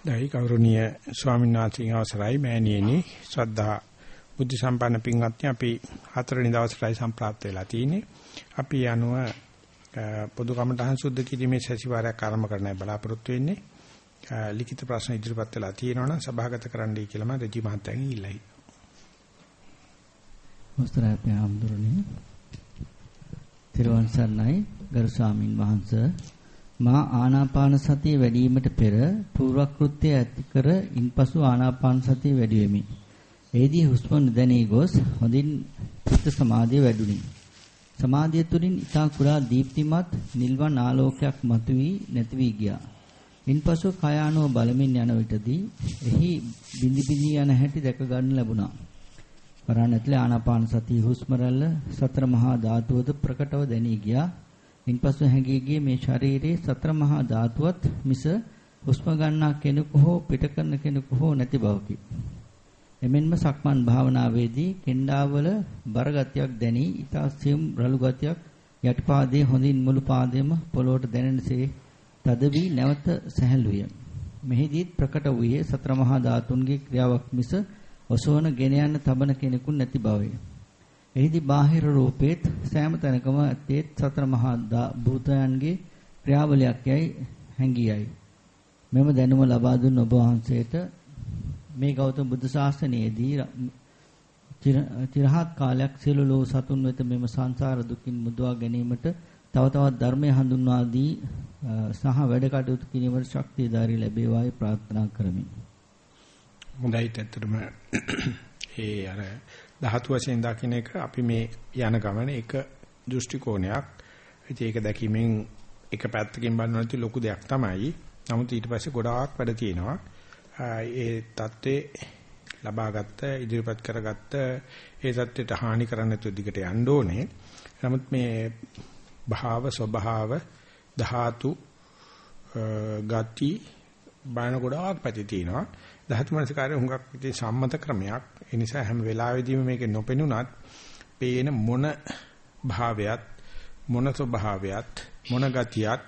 දෛ ගෞරවනීය ස්වාමීන් වහන්සේගේ අවසරයි මෑණියනි ශ්‍රද්ධා බුද්ධ සම්පන්න පින්වත්නි අපි හතරවෙනි දවසටයි සම්ප්‍රාප්ත වෙලා තියෙන්නේ. අපි යනුව පොදු කමඨහං සුද්ධ කිරීමේ සතිವಾರයක් ආරම්භ කරන්නයි බලාපොරොත්තු වෙන්නේ. ලිඛිත ප්‍රශ්න ඉදිරිපත් වෙලා තියෙනවනම් සභාගත කරන්නයි කියලා මම රජි මහත්තයන් ඉල්ලයි. මොස්තරා අපේ ආම්දුරනේ. තිරුවන් සරණයි ගරු ස්වාමින් වහන්සේ මා ආනාපාන සතිය වැඩිවීමට පෙර පූර්වක්‍ෘත්‍ය ඇති කර ඉන්පසු ආනාපාන සතිය වැඩි වෙමි. එෙහිදී හුස්ම නොදැනී ගොස් හොඳින් චිත්ත සමාධිය වැඩුණි. සමාධිය තුළින් ඊතා කුඩා දීප්තිමත් නිල්වන් ආලෝකයක් මතුවී නැති වී ගියා. ඉන්පසු කයානෝ බලමින් යන විටදී එහි බිඳි බිඳි යන හැටි දැක ගන්න ලැබුණා. වරණ ඇතුලේ ආනාපාන සතිය හුස්ම රැල්ල සතර මහා ධාතුවද ප්‍රකටව දැනී ගියා. ඉන්පසු හැඟී ගියේ මේ ශරීරයේ සතර මහා ධාතුවත් මිස හුස්ම ගන්නා කෙනෙකු හෝ පිට කරන කෙනෙකු හෝ නැති බවකි. එමෙන්ම සක්මන් භාවනාවේදී කෙන්ඩාවල බරගතියක් දැනි ඊතා සියුම් රළු ගතියක් යටිපාදයේ හොඳින් මුළු පාදයේම පොළොවට දැනෙනසේ තද වී නැවත සැහැල්ලුය. මෙහිදීත් ප්‍රකට වූයේ සතර මහා ධාතුන්ගේ ක්‍රියාවක් මිස ඔසවන ගෙන යන තබන කෙනෙකු නැති බවය. එහිදී බාහිර රූපේත් සෑම තැනකම ඇත්තේ සතර මහා භූතයන්ගේ ක්‍රියාවලියක් යයි හැඟියයි. මෙම දැනුම ලබා දුන් ඔබ වහන්සේට මේ ගෞතම බුදු ශාසනයේදී චිරහත් කාලයක් සියලු ලෝ සතුන් වෙත මෙම සංසාර දුකින් මුදවා ගැනීමට තව තවත් ධර්මය හඳුන්වා දී සහ වැඩ කටයුතු කිරීමට ශක්තිය ධාරි ලැබේවායි ප්‍රාර්ථනා කරමි. හොඳයි ඇත්තටම ඒ අර ධාතු වශයෙන් දකින්න එක අපි මේ යන ගමන එක දෘෂ්ටි කෝණයක්. ඉතින් ඒක දැකීමෙන් එක පැත්තකින් බලනවා නම් ලොකු දෙයක් තමයි. නමුත් ඊට පස්සේ ගොඩාක් වැඩ තියෙනවා. ඒ தත්ත්වේ ලබාගත්ත ඉදිරිපත් කරගත්ත ඒ தත්ත්වයට හානි කරන්න තු දිගට යන්න ඕනේ. නමුත් මේ භාව ස්වභාව ධාතු ගති බාන ගොඩාක් පැති තියෙනවා. ධාතු මනසකාරය හුඟක් ඉතින් සම්මත ක්‍රමයක්. ඒ නිසා හැම වෙලාවෙදීම මේක නොපෙනුනත් පේන මොන භාවයත් මොන ස්වභාවයත් මොන ගතියත්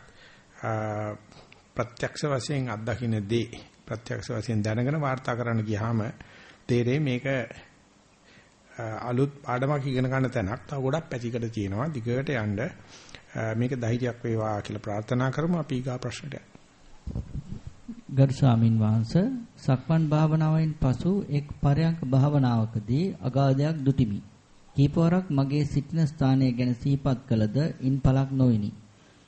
ප්‍රත්‍යක්ෂ වශයෙන් අත්දකින්න දේ ප්‍රත්‍යක්ෂ වශයෙන් දැනගෙන වාර්තා කරන්න ගියාම තේරෙයි මේක අලුත් පාඩමක් ඉගෙන ගන්න තැනක්. තව ගොඩක් පැතිකඩ තියෙනවා. දිගට යන්න මේක ධෛර්යයක් වේවා කියලා ප්‍රාර්ථනා කරමු අපි ඊගා ප්‍රශ්නට. ගරු ස්වාමින් වහන්සේ සක්මන් භාවනාවෙන් පසු එක් පරයන්ක භාවනාවකදී අගාධයක් දුටිමි. කීපවරක් මගේ සිටින ස්ථානය ගැන සිහිපත් කළද ඉන් පළක් නොවිනි.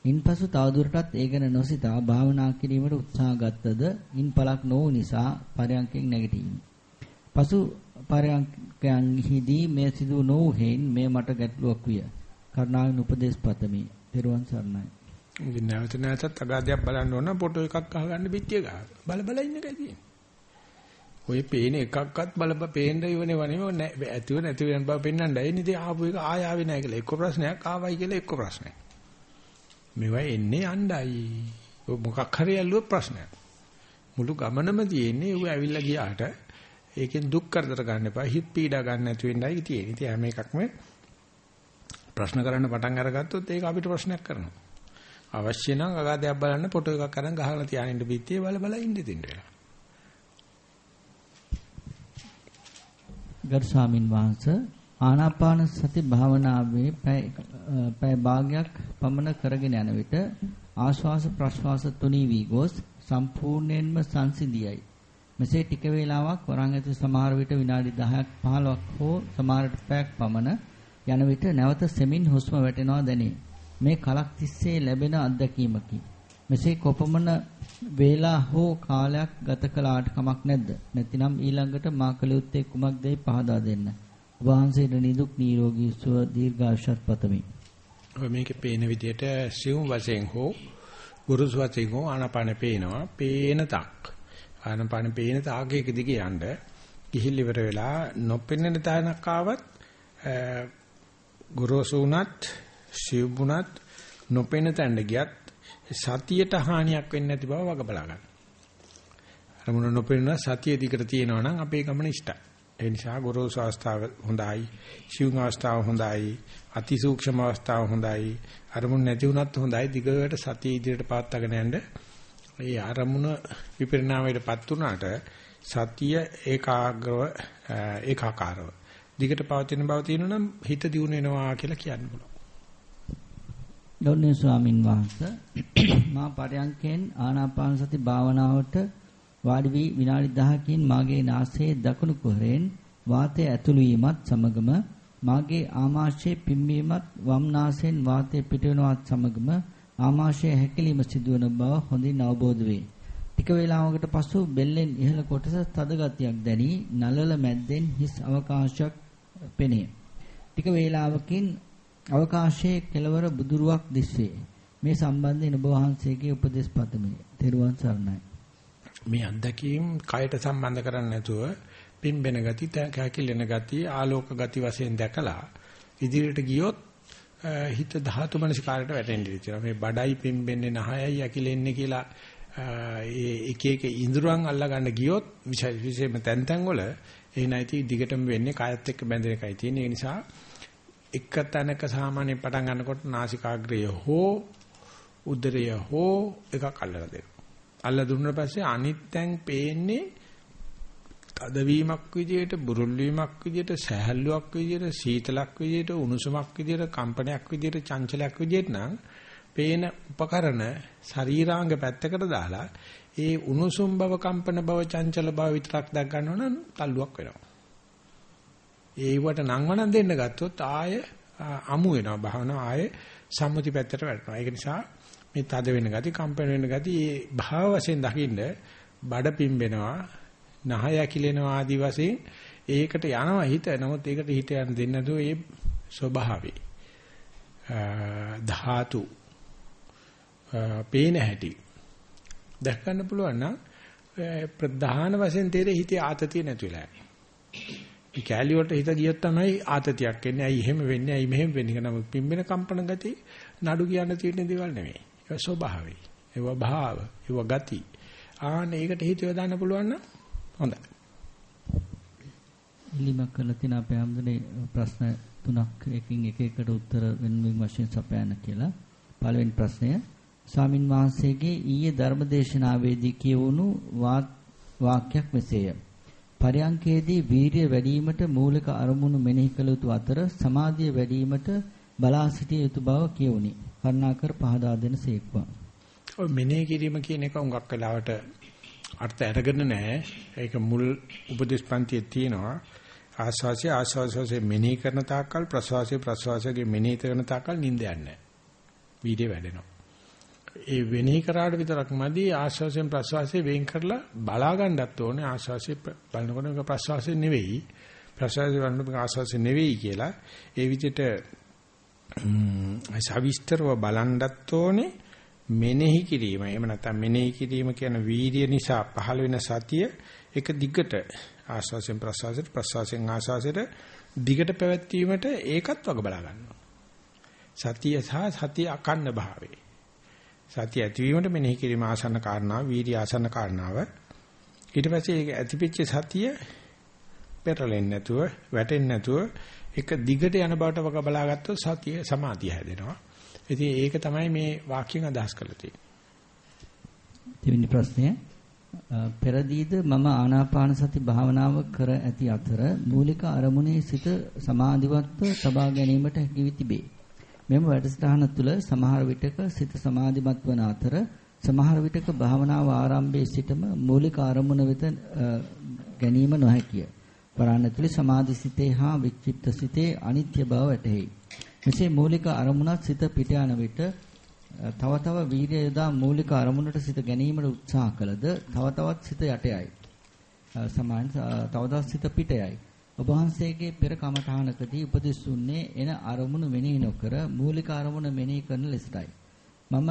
ඉන්පසු තවදුරටත් ඒ ගැන නොසිතා භාවනා කිරීමට උත්සාහ ගත්තද ඉන් පළක් නොවු නිසා පරයන්කෙන් නැගිටිමි. පසු පරයන්කයන්හිදී මේ සිදු නොවු හේයින් මේ මට ගැටලුවක් විය. කරුණාවෙන් උපදේශ පතමි. ත්වන් සරණයි. ඉතින් නැවත නැවතත් අගාධයක් බලන්න ඕන ෆොටෝ එකක් අහගන්න පිටිය ගහ. බල බල ඉන්න එකයි තියෙන්නේ. ඔය පේන එකක්වත් බල බල පේන්න ඉවනේ වනේ ඇතුව නැති වෙන බව පෙන්වන්නයි. ඉතින් ආපු එක ආය ආවේ නැහැ කියලා එක්ක ප්‍රශ්නයක් ආවයි කියලා එක්ක ප්‍රශ්නයක්. මේවා එන්නේ යණ්ඩයි. මොකක් හරි ඇල්ලුව ප්‍රශ්නයක්. මුළු ගමනම තියෙන්නේ ඌ ඇවිල්ලා ගියාට ඒකෙන් දුක් කරදර ගන්න එපා. හිත පීඩා ගන්න නැති වෙන්නයි තියෙන්නේ. ඉතින් හැම එකක්ම ප්‍රශ්න කරන්න පටන් අරගත්තොත් ඒක අපිට ප්‍රශ්නයක් කරනවා. අවශ්‍ය නම් අගාධයක් බලන්න ෆොටෝ එකක් අරන් ගහලා තියාගෙන ඉන්න පිටියේ බල බල ඉන්න දෙන්න වෙලා. ගරු ස්වාමින් වහන්සේ ආනාපාන සති භාවනාවේ පැය භාගයක් පමණ කරගෙන යන විට ආශ්වාස ප්‍රශ්වාස තුනී වී ගොස් සම්පූර්ණයෙන්ම සංසිඳියයි. මෙසේ ටික වේලාවක් වරන් ඇතුළේ සමහර විට විනාඩි 10ක් 15ක් හෝ සමහරට පැයක් පමණ යන විට නැවත සෙමින් හුස්ම වැටෙනවා දැනේ. මේ කලක් තිස්සේ ලැබෙන අත්දැකීමකි. මෙසේ කොපමණ වේලා හෝ කාලයක් ගත කළාට කමක් නැද්ද? නැතිනම් ඊළඟට මා කළ යුත්තේ කුමක්දයි පහදා දෙන්න. වහන්සේට නිදුක් නිරෝගී සුව දීර්ඝායුෂත් පතමි. ඔය මේකේ පේන විදිහට සිවුම් වශයෙන් හෝ ගුරුස් වශයෙන් හෝ ආනාපාන පේනවා. පේන තක්. ආනාපාන පේන තාකයක දිගේ යන්න ගිහිල් ඉවර වෙලා නොපෙනෙන තැනක් ආවත් ගුරුසු උනත් සිවුමුණත් නොපෙන තැන්න ගියත් සතියට හානියක් වෙන්නේ නැති බව වග බලා ගන්න. අරමුණ නොපෙන සතිය දිකට තියෙනවා නම් අපේ ගමන ඉෂ්ටයි. ඒ නිසා ගොරෝසු අවස්ථාව හොඳයි, සිවුම් අවස්ථාව හොඳයි, අතිසූක්ෂම අවස්ථාව හොඳයි, අරමුණ නැති වුණත් හොඳයි. දිගට සතිය ඉදිරියට පාත්තගෙන යන්න ඒ අරමුණ විපරිණාමයටපත් උනාට සතිය ඒකාග්‍රව ඒකාකාරව දිගට පවතින බව තියෙනනම් හිත දියුණු වෙනවා කියලා කියන්න පුළුවන්. ගෞරවනීය ස්වාමින් වහන්සේ මා පරයන්කෙන් ආනාපාන සති භාවනාවට වාඩි වී විනාඩි 10කින් මාගේ නාසයේ දකුණු කුහරයෙන් වාතය ඇතුළු වීමත් සමගම මාගේ ආමාශයේ පිම්බීමත් වම් නාසයෙන් වාතය පිටවෙනවත් සමගම ආමාශයේ හැකිලිම සිදුවන බව හොඳින් අවබෝධ වේ. ටික වේලාවකට පසු බෙල්ලෙන් ඉහළ කොටස තද ගතියක් දැනි නලල මැද්දෙන් හිස් අවකාශයක් පෙනේ. ටික වේලාවකින් අවකාශයේ කෙළවර බුදුරුවක් දිස්වේ. මේ සම්බන්ධයෙන් ඔබ වහන්සේගේ උපදෙස් පතමි. තෙරුවන් සරණයි. මේ අත්දැකීම් කයට සම්බන්ධ කරන්නේ නැතුව පිම්බෙන ගති, කැකිලෙන ගති, ආලෝක ගති වශයෙන් දැකලා ඉදිරියට ගියොත් හිත ධාතු මනසිකාරයට වැටෙන්න ඉතිරි. මේ බඩයි පිම්බෙන්නේ නහයයි ඇකිලෙන්නේ කියලා ඒ එක එක ඉඳුරන් අල්ලා ගන්න ගියොත් විශේෂයෙන්ම තැන් තැන් වල ඒ නැති දිගටම වෙන්නේ කායත් එක්ක බැඳෙන එකයි තියෙන්නේ. ඒ නිසා එක තැනක සාමාන්‍ය පටන් ගන්නකොට නාසිකාග්‍රය හෝ උදරය හෝ එකක් අල්ලලා දෙනවා. අල්ල දුන්නා පස්සේ අනිත් තැන් පේන්නේ තදවීමක් විදියට, බුරුල් වීමක් විදියට, සහැල්ලුවක් විදියට, සීතලක් විදියට, උණුසුමක් විදියට, කම්පනයක් විදියට, චංචලයක් විදියට නම් පේන උපකරණ ශරීරාංග පැත්තකට දාලා ඒ උණුසුම් බව, කම්පන බව, චංචල බව විතරක් දැක් ගන්නවා නම් තල්ලුවක් වෙනවා. ඒවට නංවනන් දෙන්න ගත්තොත් ආය අමු වෙනවා භාවනාව ආය සම්මුති පැත්තට වැටෙනවා. ඒක නිසා මේ තද වෙන ගති, කම්පන වෙන ගති ඒ භාව වශයෙන් දකින්න බඩ පිම්බෙනවා, නහය ඇකිලෙනවා ආදි වශයෙන් ඒකට යනවා හිත. නමුත් ඒකට හිත යන්න දෙන්නේ නැතුව ඒ ස්වභාවේ ධාතු පේන හැටි දැක් ගන්න පුළුවන් නම් ප්‍රධාන වශයෙන් තේරෙ හිතේ ආතතිය නැති වෙලා යන්නේ. මේ කැලිය වලට හිත ගියොත් තමයි ආතතියක් එන්නේ. ඇයි එහෙම වෙන්නේ? ඇයි මෙහෙම වෙන්නේ? නම පිම්බෙන කම්පන ගති නඩු කියන්න තියෙන දේවල් නෙමෙයි. ඒක ස්වභාවයි. ඒව භාව, ඒව ගති. ආන්න ඒකට හිත යොදන්න පුළුවන් නම් හොඳයි. ඉලිමක් කරලා තියෙන අපේ හැමදෙනේ ප්‍රශ්න තුනක් එකින් එක එකට උත්තර වෙන වශයෙන් සපයන්න කියලා. පළවෙනි ප්‍රශ්නය ස්වාමින් වහන්සේගේ ඊයේ ධර්මදේශනාවේදී කියවුණු වාක්‍යයක් මෙසේය. පරයන්කේදී වීරිය වැඩිවීමට මූලික අරමුණු මෙනෙහි කළ යුතු අතර සමාධිය වැඩිවීමට බලා සිටිය යුතු බව කියවුනි. කරුණාකර පහදා දෙන සේක්වා. ඔය මෙනෙහි කිරීම කියන එක උඟක් වෙලාවට අර්ථ අරගෙන නැහැ. ඒක මුල් උපදේශ පන්තියේ තියෙනවා. ආස්වාසිය ආස්වාසිය මෙනෙහි කරන තාක්කල් ප්‍රසවාසය ප්‍රසවාසයේ මෙනෙහි කරන තාක්කල් නිින්ද යන්නේ නැහැ. වීර්ය වැඩෙනවා. ඒ වෙනෙහි කරාට විතරක් මදි ආශ්වාසයෙන් ප්‍රශ්වාසයෙන් වෙන් කරලා බලා ගන්නත් ඕනේ. ආශ්වාසය බලනකොට මේක ප්‍රශ්වාසය නෙවෙයි. ප්‍රශ්වාසය බලනකොට මේක ආශ්වාසය නෙවෙයි කියලා. ඒ විදිහට සවිස්තරව බලන්නත් ඕනේ. මෙනෙහි කිරීම. එහෙම නැත්නම් මෙනෙහි කිරීම කියන වීර්ය නිසා පහළ වෙන සතිය එක දිගට ආශ්වාසයෙන් ප්‍රශ්වාසයට ප්‍රශ්වාසයෙන් ආශ්වාසයට දිගට පැවැත්වීමට ඒකත් වග බලා ගන්නවා. සතිය සහ සතිය අකන්න භාවයේ. සතිය ඇතිවීමට මෙනෙහි කිරීම ආසන්න කාරණාව, වීර්ය ආසන්න කාරණාව. ඊට පස්සේ ඒක ඇතිපිච්ච සතිය පෙරලෙන්නේ නැතුව, වැටෙන්නේ නැතුව එක දිගට යන බවට වග බලාගත්තොත් සතිය සමාධිය හැදෙනවා. ඉතින් ඒක තමයි මේ වාක්‍යයෙන් අදහස් කරලා තියෙන්නේ. දෙවෙනි ප්‍රශ්නය පෙරදීද මම ආනාපාන සති භාවනාව කර ඇති අතර මූලික අරමුණේ සිට සමාධිවත්ව සබා ගැනීමට හැකි වී තිබේ. මෙම වැඩසටහන තුළ සමහර විටක සිත සමාධිමත් වන අතර සමහර විටක භාවනාව ආරම්භයේ සිටම මූලික අරමුණ වෙත ගැනීම නොහැකිය. වරණතුලි සමාධි සිතේ හා වික්ෂිප්ත සිතේ අනිත්‍ය බව වැටහෙයි. මෙසේ මූලික අරමුණත් සිත පිට යන විට තව තව වීර්ය යොදා මූලික අරමුණට සිත ගැනීමට උත්සාහ කළද තව තවත් සිත යට යයි. සමාන තව තවත් සිත පිට යයි. ඔබ වහන්සේගේ පෙර කමඨානකදී උපදෙස් දුන්නේ එන අරමුණු මෙනෙහි නොකර මූලික අරමුණ මෙනෙහි කරන ලෙසටයි. මම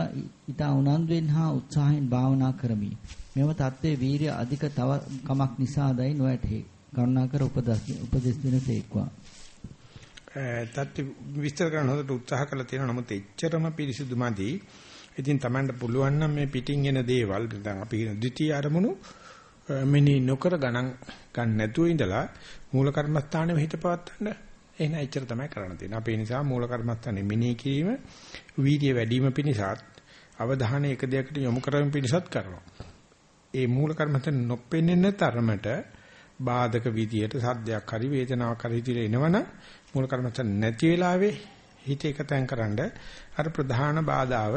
ඊට උනන්දුවෙන් හා උත්සාහයෙන් භාවනා කරමි. මෙම தત્ත්වයේ වීරිය අධික තව කමක් නිසාදයි නොඇතේ. කරුණාකර උපදෙස් දෙන සේක්වා. තත්ත්ව විස්තර කරන හොදට උත්සාහ කළා තියෙනවා නමුත් එච්චරම පිරිසිදුමදි. ඉතින් Tamanට පුළුවන් නම් මේ පිටින් එන දේවල් දැන් අපි කියන ද්විතීයි අරමුණු මෙනි නොකර ගණන් ගන්න නැතුව ඉඳලා මූල කර්මස්ථානයේ හිත පවත්තන්න එහෙනම් එච්චර තමයි කරන්න තියෙන්නේ. අපේ නිසා මූල කර්මස්ථානයේ මෙනෙහි කිරීම වීර්ය වැඩිම පිණිසත් අවධානය එක දෙයකට යොමු කරමින් පිළිසත් කරනවා. ඒ මූල කර්මත නොපෙනෙන තරමට බාධක විදියට සද්දයක් හරි වේදනාවක් හරි ඉතිරි එනවනම් මූල කර්මත නැති වෙලාවේ හිත එකතෙන් කරන්ඩ අර ප්‍රධාන බාධාව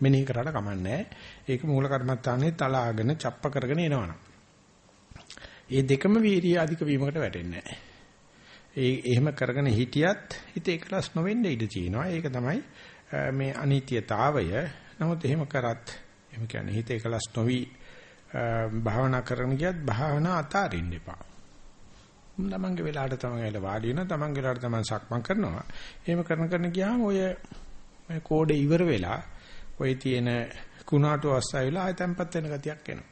මෙනෙහි කරලා කමන්නේ. ඒක මූල කර්මත්තානේ තලාගෙන චප්ප කරගෙන එනවනම්. ඒ දෙකම වීර්ය අධික වීමකට වැටෙන්නේ නැහැ. ඒ එහෙම කරගෙන හිටියත් හිත එකලස් නොවෙන්න ඉඩ තියෙනවා. ඒක තමයි මේ අනිත්‍යතාවය. නමුත් එහෙම කරත් එහෙම කියන්නේ හිත එකලස් නොවි භාවනා කරන ගියත් භාවනා අතාරින්න එපා. තමන්ගේ වෙලාවට තමන් ඇවිල්ලා වාඩි වෙනවා තමන්ගේ වෙලාවට තමන් සක්මන් කරනවා. එහෙම කරන කරන ගියාම ඔය මේ කෝඩේ ඉවර වෙලා ඔය තියෙන කුණාටු අවස්ථාවේලා ආය තැම්පත් වෙන ගතියක් එනවා.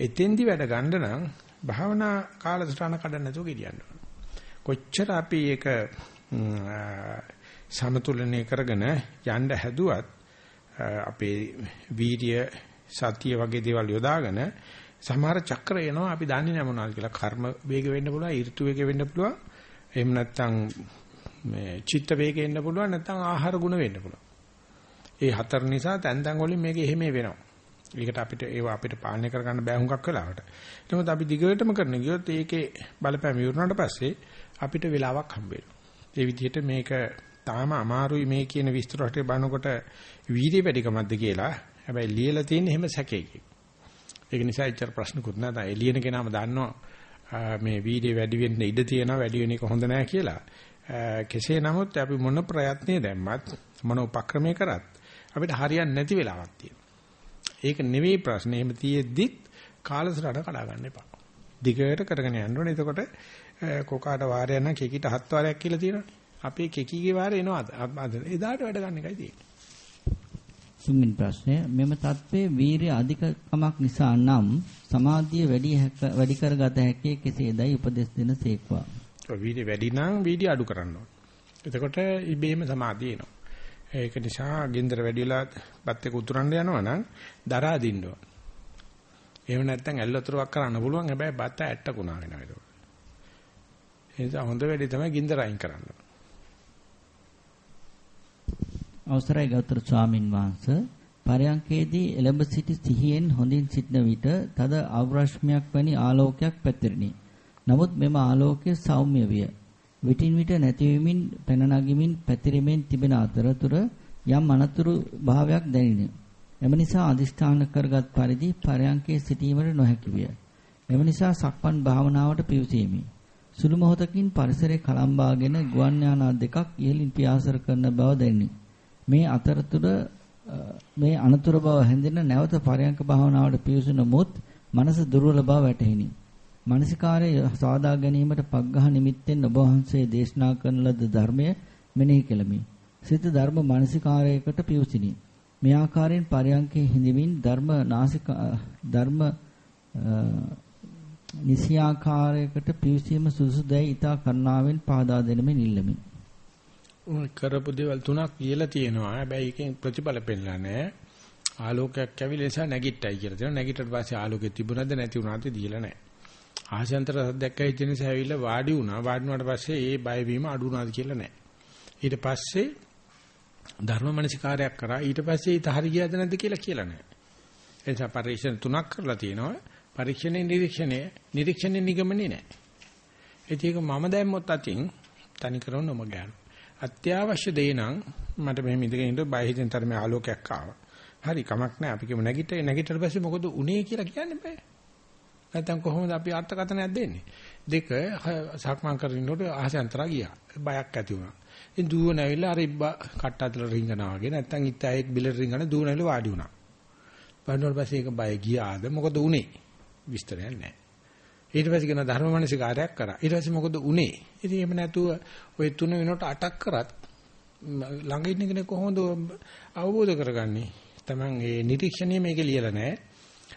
එතෙන්දි වැඩ ගන්න නම් භාවනා කාලසටහන කඩන්න නැතුව ගෙඩියන්න ඕන. කොච්චර අපි ඒක සමතුලනය කරගෙන යන්න හැදුවත් අපේ වීර්ය සතිය වගේ දේවල් යොදාගෙන සමහර චක්‍ර එනවා අපි දන්නේ නැහැ මොනවද කියලා. කර්ම වේග වෙන්න පුළුවන් ඍතු වේග වෙන්න පුළුවන්. එහෙම නැත්නම් මේ චිත්ත වේග වෙන්න පුළුවන් නැත්නම් ආහාර ගුණ වෙන්න පුළුවන්. ඒ හතර නිසා තැන් තැන් වලින් මේක එහෙම වෙනවා. ඒකට අපිට ඒව අපිට පාලනය කරගන්න බෑ හුඟක් වෙලාවට නමුත් අපි දිගටම කරන ගියොත් ඒකේ බලපෑම ඉවරනට පස්සේ අපිට වෙලාවක් හම්බ ඒ විදිහට මේක තාම අමාරුයි මේ කියන විස්තර රටේ බලනකොට වීර්ය වැඩිකමක්ද කියලා හැබැයි ලියලා තියෙන හැම සැකයකින් ඒක නිසා එච්චර ප්‍රශ්නකුත් නැහැ. දැන් එළියන කෙනාම දන්නවා මේ වීඩියෝ වැඩි වෙන්න ඉඩ තියෙනවා වැඩි වෙන එක හොඳ නැහැ කියලා. කෙසේ නමුත් අපි මොන ප්‍රයත්නය දැම්මත් මොන උපක්‍රමයේ කරත් අපිට හරියන්නේ නැති වෙලාවක් තියෙනවා. ඒක නෙවෙයි ප්‍රශ්නේ. එහෙම තියෙද්දිත් කාලසටහන කඩා ගන්න එපා. දිගට කරගෙන යන්න ඕනේ. එතකොට කොකාට වාරයක් නම් කෙකිට හත් වාරයක් කියලා තියෙනවානේ. අපේ කෙකිගේ වාරේ එනවා අද. එදාට වැඩ ගන්න එකයි තියෙන්නේ. තුන්වෙනි ප්‍රශ්නය මෙම தત્ත්වයේ වීරිය අධිකකමක් නිසා නම් සමාධිය වැඩි වැඩි කරගත හැකි කෙසේදයි උපදෙස් දෙන සේක්වා. වීර්ය වැඩි නම් වීර්ය අඩු කරන්න ඕන. එතකොට ඉබේම සමාධිය එනවා. ඒක නිසා ගින්දර වැඩි වෙලා බත් එක උතුරන්න යනවා නම් දරා දින්න ඕන. එහෙම නැත්නම් ඇල්ලතුරක් කරන්න පුළුවන් හැබැයි බත් ඇට්ටකුණා වෙනවා ඒක. ඒ නිසා හොඳ වැඩි තමයි ගින්දර අයින් කරන්න ඕන. අවසරයි ගෞතම ස්වාමින් වහන්සේ පරයන්කේදී එළඹ සිටි සිහියෙන් හොඳින් සිටන විට තද අවරශ්මියක් වැනි ආලෝකයක් පැතිරිණි. නමුත් මෙම ආලෝකය සෞම්‍ය විය. විටින් විට නැතිවීමින් පැන නගිමින් පැතිරීමෙන් තිබෙන අතරතුර යම් අනතුරු භාවයක් දැනිනි. එම නිසා අදිෂ්ඨාන කරගත් පරිදි පරයන්කේ සිටීමට නොහැකි විය. එම නිසා සක්මන් භාවනාවට පිවිසීමි. සුළු මොහොතකින් පරිසරයේ කලම්බාගෙන ගුවන් යානා දෙකක් ඉහළින් පියාසර කරන බව දැනිනි. මේ අතරතුර මේ අනතුරු බව හැඳින නැවත පරයන්ක භාවනාවට පිවිසුන මුත් මනස දුර්වල බව වැටහිනි. මානසිකාරය සාදා ගැනීමට පග්ඝහ නිමිත්තෙන් ඔබ වහන්සේ දේශනා කරන ලද ධර්මය මෙනෙහි කෙලමි. සිත ධර්ම මානසිකාරයකට පිවිසිනි. මේ ආකාරයෙන් පරයන්කේ හිඳමින් ධර්ම නාසික ධර්ම නිසියාකාරයකට පිවිසීම සුසුදැයි ඊතා කරුණාවෙන් පාදා දෙනමින් ඉල්ලමි. කරපු දේවල් තුනක් කියලා තියෙනවා. හැබැයි ඒකෙන් ප්‍රතිඵල පෙන්නලා නැහැ. ආලෝකයක් ඇවිල්ලා නිසා නැගිට්ටයි කියලා තියෙනවා. නැගිටට පස්සේ ආලෝකෙ තිබුණාද නැති වුණාද දීලා නැහැ. ආශාන්තර සද්දයක් ඇවිත් නිසා ඇවිල්ලා වාඩි වුණා. වාඩි වුණාට පස්සේ ඒ බය වීම අඩු වුණාද කියලා නැහැ. ඊට පස්සේ ධර්ම මනසිකාරයක් කරා. ඊට පස්සේ ඊට හරි ගියද නැද්ද කියලා කියලා නැහැ. එනිසා පරීක්ෂණ තුනක් කරලා තියෙනවා. පරීක්ෂණේ නිරීක්ෂණේ නිරීක්ෂණේ නිගමනේ නැහැ. ඒක මම දැම්මොත් අතින් තනි කරව නොම ගන්නවා. අත්‍යවශ්‍ය දේ නම් මට මෙහෙම ඉඳගෙන ඉඳ බය හිතෙන් තරමේ ආලෝකයක් ආවා. හරි කමක් නැහැ. අපි කියමු නැගිටේ නැගිටට පස්සේ මොකද උනේ කියලා කියන්න බෑ. නැත්නම් කොහොමද අපි අර්ථකථනයක් දෙන්නේ? දෙක සක්මන් කරනකොට ආසයන්තරා ගියා. බයක් ඇති වුණා. ඉතින් දුවන ඇවිල්ලා අර ඉබ්බා කට්ට අතල රිංගනවා වගේ නැත්නම් ඉත්තයෙක් බිලර් රිංගන දුවන ඇවිල්ලා වාඩි වුණා. බලනකොට පස්සේ ඒක බය ගියාද මොකද උනේ? විස්තරයක් නැහැ. ඊට පස්සේ කියන ධර්මමනසිකාරයක් කරා. ඊට පස්සේ මොකද උනේ? ඉතින් එහෙම නැතුව ওই තුන වෙනකොට අටක් කරත් ළඟ ඉන්න කෙනෙක් කොහොමද අවබෝධ කරගන්නේ? Taman ඒ නිරීක්ෂණය මේකේ ලියලා නැහැ.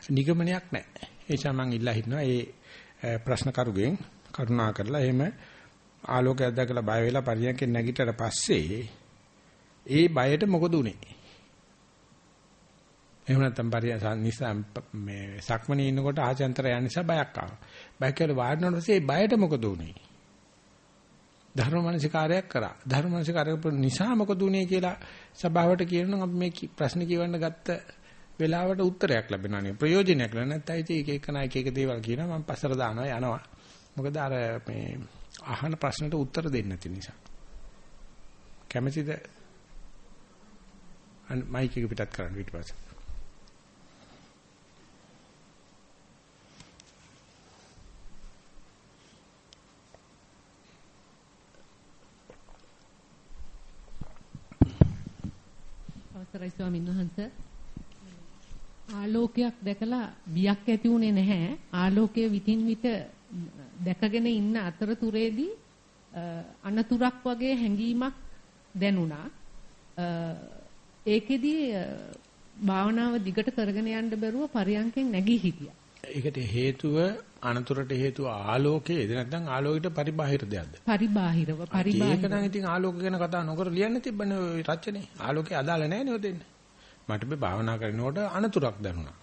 නිගමනයක් නැහැ. ඒ නිසා මම ඉල්ලා හිටනවා ඒ ප්‍රශ්න කරුගෙන් කරුණා කරලා එහෙම ආලෝකයක් දැකලා බය වෙලා පරියන්කෙන් නැගිටට පස්සේ ඒ බයට මොකද උනේ? එහෙම නැත්නම් පරිය නිසා මේ සක්මණේ ඉන්නකොට ආචන්තර යන නිසා බයක් ආවා. බයක් කියලා වාඩිනකොට පස්සේ ඒ බයට මොකද උනේ? ධර්මමනසිකාරයක් කරා. ධර්මමනසිකාරය නිසා මොකද උනේ කියලා සභාවට කියනනම් අපි මේ ප්‍රශ්න කියවන්න ගත්ත වෙලාවට උත්තරයක් ලැබෙනවා නේ. ප්‍රයෝජනයක් ලැබෙන නැත්නම් ඉතින් එක එක කෙනා එක එක දේවල් කියනවා මම පස්සට දානවා යනවා. මොකද අර මේ අහන ප්‍රශ්නට උත්තර දෙන්නේ නැති නිසා. කැමැතිද? අන් මයික් එක පිටත් කරන්න ඊට පස්සේ. අවසරයි ස්වාමීන් වහන්සේ ආලෝකයක් දැකලා බියක් ඇති වුණේ නැහැ. ආලෝකය විතින් විත දැකගෙන ඉන්න අතරතුරේදී අනතුරක් වගේ හැඟීමක් දැනුණා. ඒකෙදි භාවනාව දිගට කරගෙන යන්න බැරුව පරියන්කෙන් නැගී හිටියා. ඒකට හේතුව අනතුරට හේතුව ආලෝකයේ එද නැත්නම් ආලෝකයට පරිබාහිර දෙයක්ද? පරිබාහිරව පරිබාහිර. ඒක නම් ඉතින් ආලෝක ගැන කතා නොකර ලියන්න තිබ්බනේ ඔය රචනේ. ආලෝකේ අදාළ නැහැ නේ ඔතෙන්නේ. මට මේ භාවනා කරනකොට අනතුරක් දැනුණා.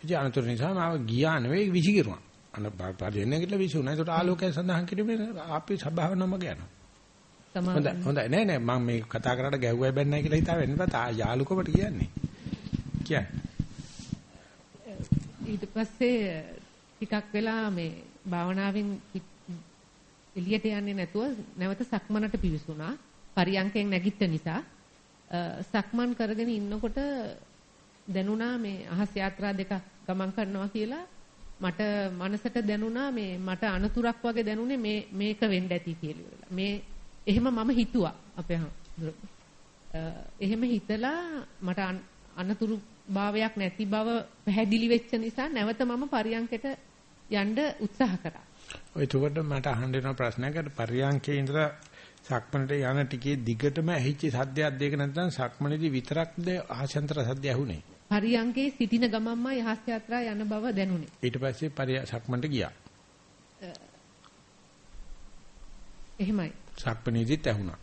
ඉතින් අනතුර නිසා මම ගියා නෙවෙයි විසිකිරුණා. අන පරිෙන්නේ කියලා විසුණා. ඒකට ආලෝකය සඳහන් කිරීමේ අපි සබාවනම ගියනවා. හොඳයි හොඳයි නෑ නෑ මම මේ කතා කරලා ගැහුවයි බැන්නයි කියලා හිතාවෙන්න බෑ. යාළුකවට කියන්නේ. කියන්නේ. ඊට පස්සේ ටිකක් වෙලා මේ භාවනාවෙන් එළියට යන්නේ නැතුව නැවත සක්මනට පිවිසුණා. පරියන්කෙන් නැගිට නිසා සක්මන් කරගෙන ඉන්නකොට දැනුණා මේ අහස් යාත්‍රා දෙක ගමන් කරනවා කියලා මට මනසට දැනුණා මේ මට අනතුරක් වගේ දැනුනේ මේ මේක වෙන්න ඇති කියලා. මේ එහෙම මම හිතුවා අපේ එහෙම හිතලා මට අනතුරු භාවයක් නැති බව පැහැදිලි වෙච්ච නිසා නැවත මම පරියන්කට යන්න උත්සාහ කරා. ඔය එතකොට මට අහන්න වෙන ප්‍රශ්නයක් අර පරියන්කේ ඉඳලා සක්මනට යන ටිකේ දිගටම ඇහිච්ච සද්දයක් දෙක නැත්නම් සක්මනේදී විතරක්ද ආශාන්තර සද්ද ඇහුනේ? පරියන්කේ සිටින ගමන්ම යහස් යාත්‍රා යන බව දැනුනේ. ඊට පස්සේ පරිය සක්මනට ගියා. එහෙමයි. සක්මනේදීත් ඇහුණා.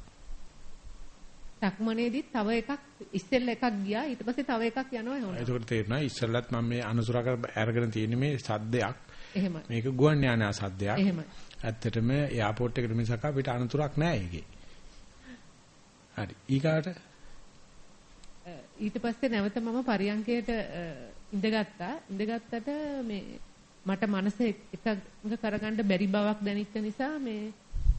සක්මනේදී තව එකක් ඉස්සෙල්ල එකක් ගියා ඊට පස්සේ තව එකක් යනවා එහෙම. ඒකට තේරෙනවා ඉස්සෙල්ලත් මම මේ අනුසුරක අරගෙන තියෙන මේ සද්දයක්. එහෙමයි. මේක ගුවන් යානා සද්දයක්. එහෙමයි. ඇත්තටම එයාපෝට් එකට මිසක අපිට අනුතුරක් නැහැ ඒකේ. හරි. ඊගාට ඊට පස්සේ නැවත මම පරියන්කයට ඉඳගත්තා. ඉඳගත්තට මේ මට මනස එකඟ කරගන්න බැරි බවක් දැනෙච්ච නිසා මේ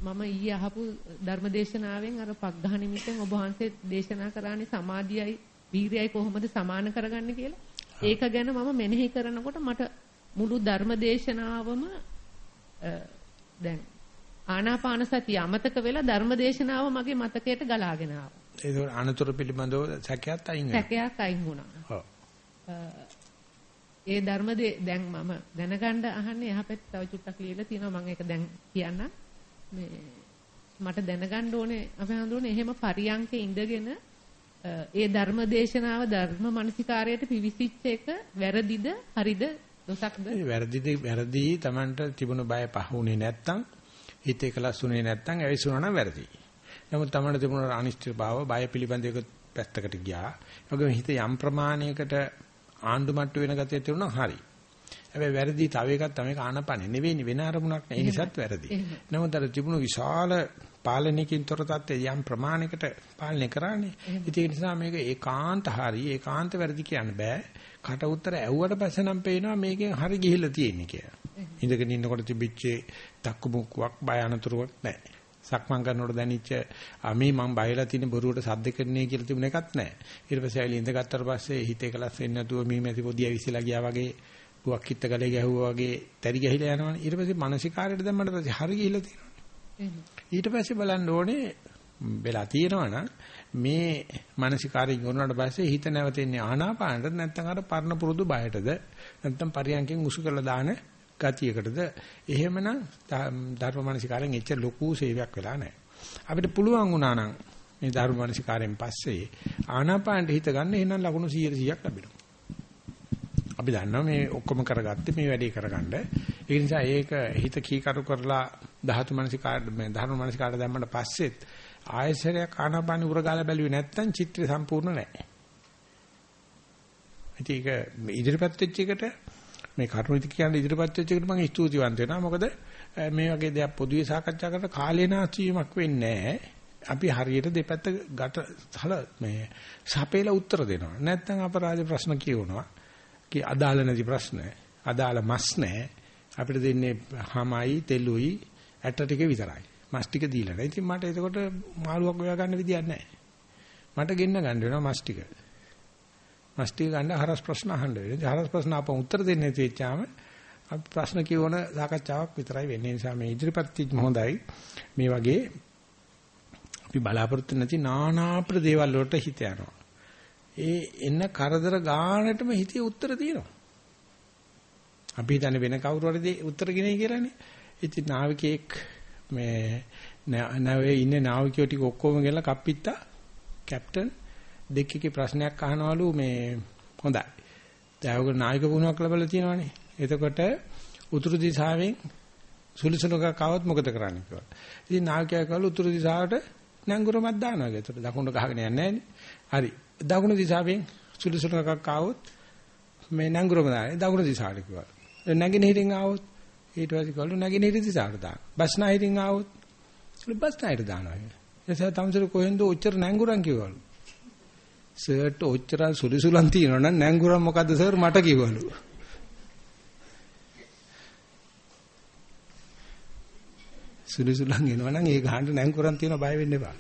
මම ඊයේ අහපු ධර්මදේශනාවෙන් අර පග්ඝහ නිමිතෙන් ඔබ වහන්සේ දේශනා කරානේ සමාධියයි වීර්යයයි කොහොමද සමාන කරගන්නේ කියලා. ඒක ගැන මම මෙනෙහි කරනකොට මට මුළු ධර්මදේශනාවම දැන් ආනාපාන සතිය අමතක වෙලා ධර්මදේශනාව මගේ මතකයට ගලාගෙන ආවා. ඒක අනතුරු පිළිබඳව සැකයක් අයින් වෙනවා. සැකයක් අයින් වුණා. ඔව්. ඒ ධර්මදේ දැන් මම දැනගන්න අහන්නේ යහපැත්ත තව චුට්ටක් ලියලා තියෙනවා මම ඒක දැන් කියන්නම්. මේ මට දැනගන්න ඕනේ අපි හඳුනන්නේ එහෙම පරියන්කේ ඉඳගෙන ඒ ධර්ම දේශනාව ධර්ම මානසිකාරයට පිවිසිච්ච එක වැරදිද හරිද දොසක්ද වැරදිද වැරදි Tamanට තිබුණු බය පහුනේ නැත්තම් හිත එකලස්ුනේ නැත්තම් ඇවිස්සුනා නම් වැරදි. නමුත් Tamanට තිබුණ අනිශ්චිත භාව බය පිළිබඳ එක පැත්තකට ගියා. ඒගොම හිත යම් ප්‍රමාණයකට ආණ්ඩු මට්ටු වෙන ගතිය තිබුණා හරි. හැබැයි වැරදි තව එකක් තමයි ආනපනේ නෙවෙයි වෙන අරමුණක් නේ. ඒ නිසාත් වැරදි. නමුත් අර තිබුණු විශාල පාලනයකින් තොර තත්ත්වය යම් ප්‍රමාණයකට පාලනය කරන්නේ. ඒ නිසා මේක ඒකාන්ත හරි ඒකාන්ත වැරදි කියන්න බෑ. කට උතර ඇව්වට පස්සේ නම් පේනවා මේකෙන් හරි ගිහිල්ලා තියෙන්නේ කියලා. ඉඳගෙන ඉන්නකොට තිබිච්ච තක්කුමුක්කක් බය අනතුරුවක් නැහැ. සක්මන් කරනකොට දැනිච්ච මේ මම බයලා තියෙන බොරුවට සද්ද කරන්නේ කියලා තිබුණ එකක් නැහැ. ඊට පස්සේ ඇවිල්ලා ඉඳගත්තට පස්සේ හිතේ කලස් වෙන්නේ නැතුව මේ මැසි පොදිය විසිලා ගියා වගේ ගුවක් කිත්ත ගලේ ගැහුවා වගේ තැරි ගහිලා යනවනේ. ඊට පස්සේ මානසිකාරයට දැම්මට පස්සේ හරි ගිහිල්ලා තියෙනවා. ඊට පස්සේ බලන්න ඕනේ වෙලා තියෙනවනම් මේ මානසිකාරයෙන් ගොනුනට පස්සේ හිත නැවතෙන්නේ ආනාපානට නැත්නම් අර පරණ පුරුදු බයටද නැත්නම් පරියන්කෙන් උසු කරලා දාන ගතියකටද එහෙමනම් ධර්ම මානසිකාරයෙන් එච්ච ලොකු සේවයක් වෙලා නැහැ. අපිට පුළුවන් වුණා නම් මේ ධර්ම මානසිකාරයෙන් පස්සේ ආනාපානට හිත ගන්න එහෙනම් ලකුණු 100 100ක් ලැබෙනවා. අපි දන්නවා මේ ඔක්කොම කරගත්තේ මේ වැඩේ කරගන්න. ඒ නිසා ඒක හිත කීකරු කරලා ධාතු මනසිකාට මේ ධර්ම මනසිකාට දැම්මට පස්සෙත් ආයසරයක් ආනාපාන උරගාලා බැලුවේ නැත්තම් චිත්‍රය සම්පූර්ණ නැහැ. ඉතින් ඒක ඉදිරිපත් වෙච්ච එකට මේ කරුණිත කියන ඉදිරිපත් වෙච්ච එකට මම ස්තුතිවන්ත වෙනවා. මොකද මේ වගේ දෙයක් පොදුවේ සාකච්ඡා කරලා කාලේ නාස්තිවීමක් වෙන්නේ නැහැ. අපි හරියට දෙපැත්ත ගැට හල මේ සපේලා උත්තර දෙනවා. නැත්නම් අපරාධ ප්‍රශ්න කියවනවා. කි අදාළ නැති ප්‍රශ්න. අදාළ මස් නැහැ. අපිට දෙන්නේ හමයි තෙලුයි ඇට ටික විතරයි. මස් ටික දීලා නැහැ. ඉතින් මට එතකොට මාළුවක් හොයා ගන්න විදියක් නැහැ. මට ගෙන්න ගන්න වෙනවා මස් ටික. මස් ටික ගන්න හරස් ප්‍රශ්න අහන්න වෙනවා. හරස් ප්‍රශ්න අප උත්තර දෙන්නේ නැති වෙච්චාම අපි ප්‍රශ්න කියවන සාකච්ඡාවක් විතරයි වෙන්නේ. ඒ නිසා මේ ඉදිරිපත් කිච්ච හොඳයි. මේ වගේ අපි බලාපොරොත්තු නැති නානා ප්‍රදේවල් වලට හිත යනවා. ඒ එන්න කරදර ගානටම හිතේ උත්තර තියෙනවා. අපි හිතන්නේ වෙන කවුරු හරි උත්තර ගෙනයි කියලානේ. ඉතින් නාවිකයෙක් මේ නැවේ ඉන්නේ නාවිකයෝ ටික ඔක්කොම ගෙනලා කප්පිත්තා කැප්ටන් දෙකකේ ප්‍රශ්නයක් අහනවලු මේ හොඳයි. දැන් ඔයගොල්ලෝ නායක වුණාක් ලැබලා තියෙනවනේ. එතකොට උතුරු දිශාවෙන් සුලිසුලක කවවත් මොකද කරන්නේ කියලා. ඉතින් නායකයා කවල උතුරු දිශාවට නැංගුරමක් දානවා. ඒකට දකුණට ගහගෙන යන්නේ නැහැ හරි. දකුණු දිශාවෙන් සුලිසුලකක් ආවොත් මේ නැංගුරම දාන්නේ දකුණු දිශාවට කිව්වා. නැගිනහිරින් ආවොත් ඊට පස්සේ කවලු නැගිනහිර දිශාවට දාන. බස්නාහිරින් ආවොත් බස්නාහිර දානවා. එතකොට තමසර කොහෙන්ද ඔච්චර නැංගුරන් කිව්වලු. සර්ට ඔච්චර සුලිසුලන් තියෙනවනම් නැංගුරන් මොකද්ද සර් මට කිව්වලු. සුලිසුලන් එනවනම් ඒ ගහන්න නැංගුරන් තියෙන බය වෙන්න එපා.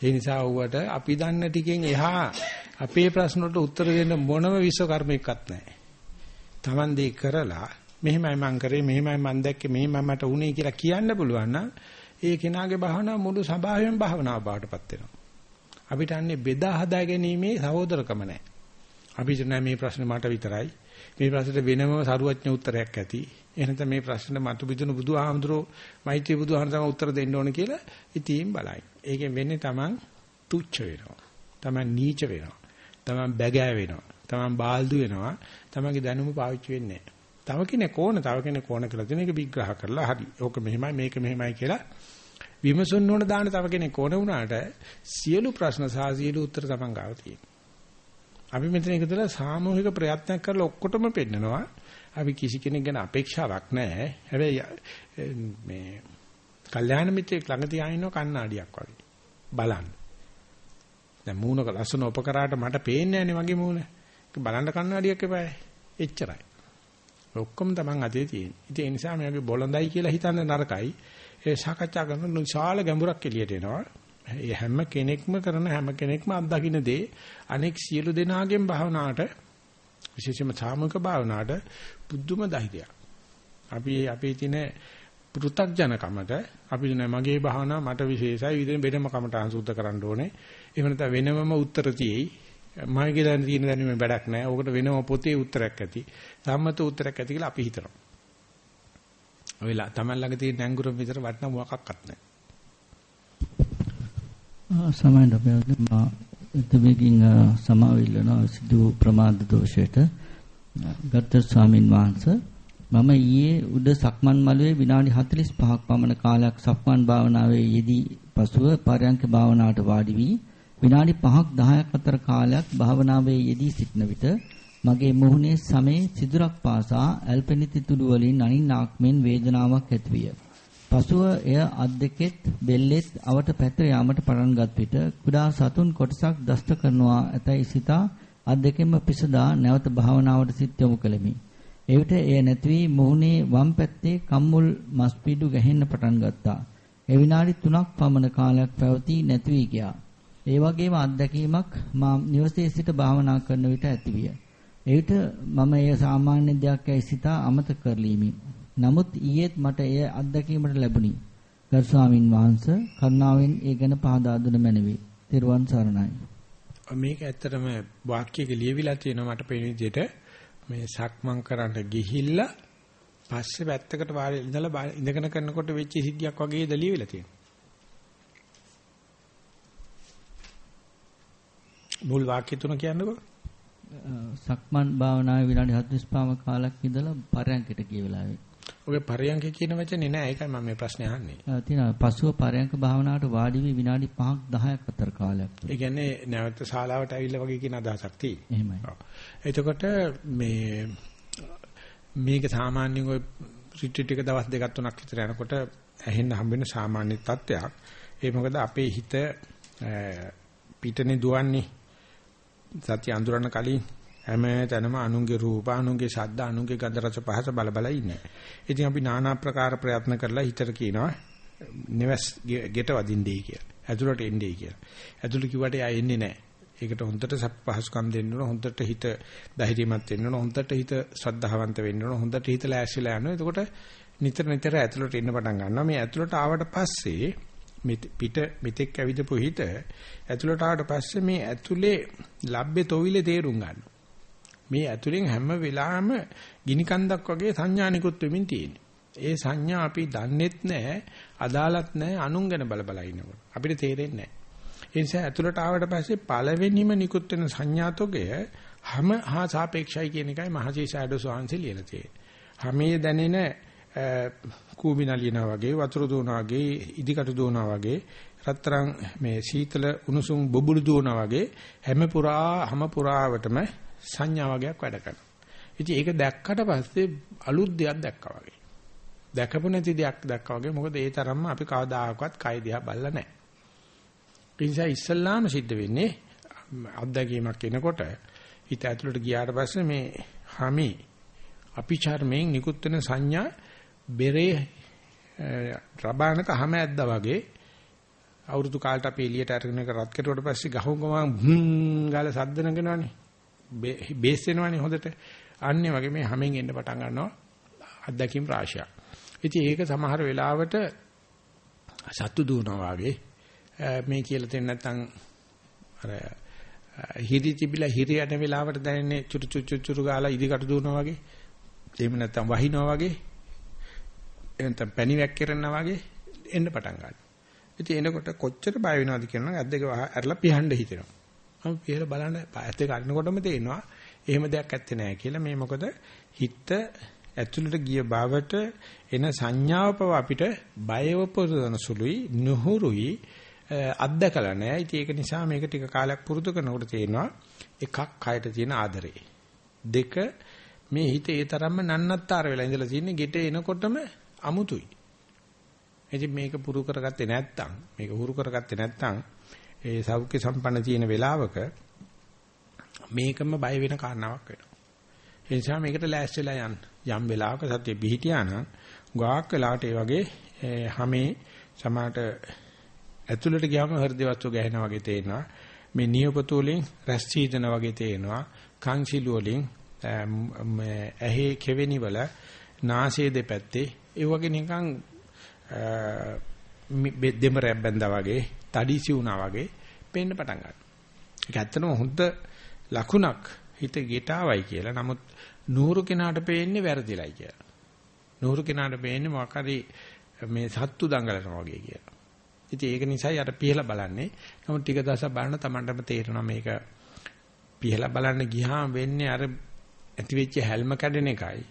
ඒ නිසා ඌවට අපි දන්න ටිකෙන් එහා අපේ ප්‍රශ්න වලට උත්තර දෙන්න මොනම විශ්වකර්මයක්වත් නැහැ. Taman දේ කරලා මෙහෙමයි මං කරේ මෙහෙමයි මං දැක්කේ මෙහෙමයි මට උනේ කියලා කියන්න පුළුවන් නම් ඒ කෙනාගේ භාවනාව මුළු සබාවෙම භාවනාව බවටපත් වෙනවා. අපිට අන්නේ බෙදා හදා ගැනීමේ සහෝදරකම නැහැ. අපි හිතන්නේ මේ ප්‍රශ්නේ මට විතරයි. මේ ප්‍රශ්නෙට වෙනම සරුවඥ උත්තරයක් ඇති. එහෙනම් මේ ප්‍රශ්නෙට මතු බිඳුණු බුදුහාමුදුරෝ මෛත්‍රී බුදුහාමුදුරන් උත්තර දෙන්න ඕන කියලා ඉතින් බලයි. ඒකෙන් වෙන්නේ Taman තුච්ච වෙනවා. Taman නීච වෙනවා. Taman බැගෑ වෙනවා. Taman බාල්දු වෙනවා. Tamanගේ දැනුම පාවිච්චි වෙන්නේ නැහැ. තව කෙනෙක් ඕන තව කෙනෙක් ඕන කියලා දෙන එක විග්‍රහ කරලා හරි. ඕක මෙහෙමයි මේක මෙහෙමයි කියලා විමසන්න ඕන දාන තව කෙනෙක් ඕන වුණාට සියලු ප්‍රශ්න සහ සියලු උත්තර තමන් ගාව තියෙනවා. අපි මෙතන එකතුලා සාමූහික ප්‍රයත්නයක් කරලා ඔක්කොටම පෙන්නනවා. අපි කිසි කෙනෙක් ගැන අපේක්ෂාවක් නැහැ. හැබැයි මේ කල්යාණ මිත්‍රෙක් ළඟ තියාගෙන ඉන්න කණ්ණාඩියක් වගේ. බලන්න. දැන් මූණක ලස්සන උපකරාට මට පේන්නේ නැනේ මගේ මූණ. බලන්න කණ්ණාඩියක් එපායි. එච්චරයි. ඔක්කොම Taman අතේ තියෙන. ඉතින් ඒ නිසා මේ වගේ බොළඳයි කියලා හිතන්න නරකයි. ඒ සාකච්ඡා කරන විශාල ගැඹුරක් එළියට එනවා. ඒ හැම කෙනෙක්ම කරන හැම කෙනෙක්ම අත්දකින්න දේ අනෙක් සියලු දෙනාගෙන් භාවනාවට විශේෂයෙන්ම සාමූහික භාවනාවට බුද්ධම ධෛර්යයක්. අපි අපේ තියෙන පෘථග්ජනකමට අපි නෑ මගේ භාවනාව මට විශේෂයි විදිහට වෙනම කමට අංශුද්ධ කරන්න ඕනේ. එහෙම නැත්නම් වෙනමම උත්තර තියෙයි. මගේ දැන තියෙන දැනුමේ වැඩක් නැහැ. ඕකට වෙනම පොතේ උත්තරයක් ඇති. සම්මත උත්තරයක් ඇති කියලා අපි හිතනවා. ඔයලා තමයි ළඟ තියෙන නැංගුරම් විතර වටන මොකක්වත් නැහැ. සමහරවිට අපි මා එතෙකින් සමාවිල්ලන සිදු ප්‍රමාද දෝෂයට ගත්ත ස්වාමින් වහන්සේ මම ඊයේ උඩ සක්මන් මළුවේ විනාඩි 45ක් පමණ කාලයක් සක්මන් භාවනාවේ යෙදී පසුව පරයන්ක භාවනාවට වාඩි වී විනාඩි 5ක් 10ක් අතර කාලයක් භාවනාවේ යෙදී සිටන විට මගේ මුහුණේ සමේ සිදුරක් පාසා ඇල්පෙනිති තුඩු වලින් අනින්නාක් මෙන් වේදනාවක් ඇතිවිය. පසුව එය අත් දෙකෙත් බෙල්ලෙත් අවට පැතර යාමට පටන් ගත් විට කුඩා සතුන් කොටසක් දෂ්ට කරනවා ඇතැයි සිතා අත් දෙකෙන්ම පිසදා නැවත භාවනාවට සිත් යොමු කළෙමි. එවිට එය නැති වී මුහුණේ වම් පැත්තේ කම්මුල් මස් පිඩු ගැහෙන්න පටන් ගත්තා. ඒ විනාඩි 3ක් පමණ කාලයක් පැවතී නැති වී ගියා. ඒ වගේම අත්දැකීමක් මා නිවසේ සිට භාවනා කරන විට ඇතිවිය. එවිට මම එය සාමාන්‍ය දෙයක් යයි සිතා අමතක කරලීමි. නමුත් ඊයේත් මට එය අත්දැකීමට ලැබුණි. ගරු ස්වාමින් වහන්සේ කරුණාවෙන් ඒ ගැන පහදා දුන මැනවි. තෙරුවන් සරණයි. මේක ඇත්තටම වාක්‍යයක ලියවිලා තියෙනවා මට පේන විදිහට මේ සක්මන් කරන්න ගිහිල්ලා පස්සේ පැත්තකට වාඩි ඉඳලා ඉඳගෙන කරනකොට වෙච්ච සිද්ධියක් වගේද ලියවිලා තියෙනවා. මුල් වාක්‍ය තුන කියන්නකෝ. සක්මන් භාවනාවේ විනාඩි 45ම කාලයක් ඉඳලා පරයන්කට ගිය වෙලාවේ. ඔගේ පරයන්ක කියන වචනේ නෑ ඒකයි මම මේ ප්‍රශ්නේ අහන්නේ. තියෙනවා පසුව පරයන්ක භාවනාවට වාඩි වී විනාඩි 5ක් 10ක් අතර කාලයක්. ඒ කියන්නේ නැවත ශාලාවට ඇවිල්ලා වගේ කියන අදහසක් තියෙයි. එහෙමයි. එතකොට මේ මේක සාමාන්‍යයෙන් ඔය රිට්‍රීට් එක දවස් දෙකක් තුනක් විතර යනකොට ඇහෙන්න හම්බෙන සාමාන්‍ය තත්ත්වයක්. ඒ මොකද අපේ හිත පිටනේ දුවන්නේ සත්‍ය අඳුරන කලින් හැම තැනම අනුන්ගේ රූප, අනුන්ගේ ශබ්ද, අනුන්ගේ ගන්ධ රස පහස බල බල ඉන්නේ. ඉතින් අපි নানা ආකාර ප්‍රයත්න කරලා හිතට කියනවා නිවස් ගෙට වදින්නේ කියලා. ඇතුළට එන්නේ කියලා. ඇතුළට කිව්වට එයා එන්නේ නැහැ. ඒකට හොඳට පහසුකම් දෙන්න ඕන, හොඳට හිත ධෛර්යමත් වෙන්න ඕන, හොඳට හිත ශ්‍රද්ධාවන්ත වෙන්න ඕන, හොඳට හිත ලෑස්තිලා යනවා. එතකොට නිතර නිතර ඇතුළට එන්න පටන් ගන්නවා. මේ ඇතුළට ආවට පස්සේ පිට මෙතෙක් ඇවිදපු හිත ඇතුළට ආවට පස්සේ මේ ඇතුලේ ලබ්බේ තොවිලේ තේරුම් ගන්නවා. මේ ඇතුලෙන් හැම වෙලාවෙම ගිනි කන්දක් වගේ සංඥානිකුත් වෙමින් තියෙන්නේ. ඒ සංඥා අපි දන්නෙත් නැහැ, අදාළත් නැහැ, අනුන් ගැන බල බල ඉන්නකොට. අපිට තේරෙන්නේ නැහැ. ඒ නිසා ඇතුළට ආවට පස්සේ පළවෙනිම නිකුත් වෙන සංඥාතොගය හැම හා සාපේක්ෂයි කියන එකයි මහජී සයඩෝ සෝහන්සේ ලියලා තියෙන්නේ. හැමේ දැනෙන කූඹි නලියනා වගේ වතුර දුවනා වගේ ඉදිකට දුවනා වගේ රත්තරන් මේ සීතල උණුසුම් බබුළු දුවනා වගේ හැම පුරා හැම පුරාවටම සංඥා වගේක් වැඩ කරනවා. ඉතින් ඒක දැක්කට පස්සේ අලුත් දෙයක් දැක්කා වගේ. දැකපු නැති දෙයක් දැක්කා වගේ මොකද ඒ තරම්ම අපි කවදාකවත් කය දිහා බලලා නැහැ. ඒ නිසා ඉස්සල්ලාම සිද්ධ වෙන්නේ අත්දැකීමක් එනකොට හිත ඇතුළට ගියාට පස්සේ මේ හැමි අපි චර්මයෙන් නිකුත් වෙන සංඥා බෙරේ රබානක හැම ඇද්දා වගේ අවුරුදු කාලට අපි එළියට අරගෙන එක රත් කෙරුවට පස්සේ ගහුම් ගමන් හ්ම් ගාලා සද්ද නගනවනේ බේස් වෙනවනේ හොඳට. අන්නේ වගේ මේ හැමෙන් එන්න පටන් ගන්නවා. අත්දැකීම් රාශියක්. ඉතින් ඒක සමහර වෙලාවට සත්තු දුවනවා වගේ. මේ කියලා දෙන්න නැත්නම් අර හිරි තිබිලා හිරි යන වෙලාවට දැනෙන්නේ චුරු චුරු චුරු ගාලා ඉදිකට දුවනවා වගේ. එහෙම නැත්නම් වහිනවා වගේ. එතන පැණි වැක්කිරෙනවා වගේ එන්න පටන් ගන්නවා. ඉතින් එනකොට කොච්චර බය වෙනවද කියනවා ඇද්දක ඇරලා පිහන්න හිතෙනවා. මම පිහලා බලන්න ඇත්ත ගන්නකොටම තේනවා එහෙම දෙයක් ඇත්තේ නැහැ කියලා. මේ මොකද හිත ඇතුළට ගිය බවට එන සංඥාව පව අපිට බයව පුරුදන සුළුයි නුහුරුයි අත්දකලා නැහැ. ඉතින් ඒක නිසා මේක ටික කාලයක් පුරුදු කරනකොට තේනවා එකක් කයට තියෙන ආදරේ. දෙක මේ හිත ඒ තරම්ම නන්නත්තර වෙලා ඉඳලා තියෙන්නේ ගෙට එනකොටම අමුතුයි. ඉතින් මේක පුරු කරගත්තේ නැත්නම් මේක හුරු කරගත්තේ නැත්නම් ඒ සෞඛ්‍ය සම්පන්න තියෙන වෙලාවක මේකම බය වෙන කාරණාවක් වෙනවා. ඒ නිසා මේකට ලෑස්තිලා යන්න. යම් වෙලාවක සත්‍ය පිහිටියා නම් ගාක් වෙලාවට ඒ වගේ හැමේ සමාට ඇතුළට ගියාම හෘද වස්තු ගැහෙනා වගේ තේනවා. මේ නියපොතු වලින් රැස් චීදන වගේ තේනවා. කංශිලු වලින් ඇහි කෙවෙනි වල නාසයේ දෙපැත්තේ ඒ වගේ නිකන් දෙමරයක් බැඳා වගේ තඩිසි වුණා වගේ පේන්න පටන් ගන්නවා. ඒක ඇත්තටම හොඳ ලකුණක් හිත ගෙටාවයි කියලා. නමුත් නూరు කෙනාට පේන්නේ වැරදිලයි කියලා. නూరు කෙනාට පේන්නේ මොකක් හරි මේ සත්තු දඟලනවා වගේ කියලා. ඉතින් ඒක නිසායි අර පිහලා බලන්නේ. නමුත් ටික දවසක් බලන තමන්ටම තේරෙනවා මේක පිහලා බලන්න ගියාම වෙන්නේ අර ඇතිවෙච්ච හැල්ම කැඩෙන එකයි.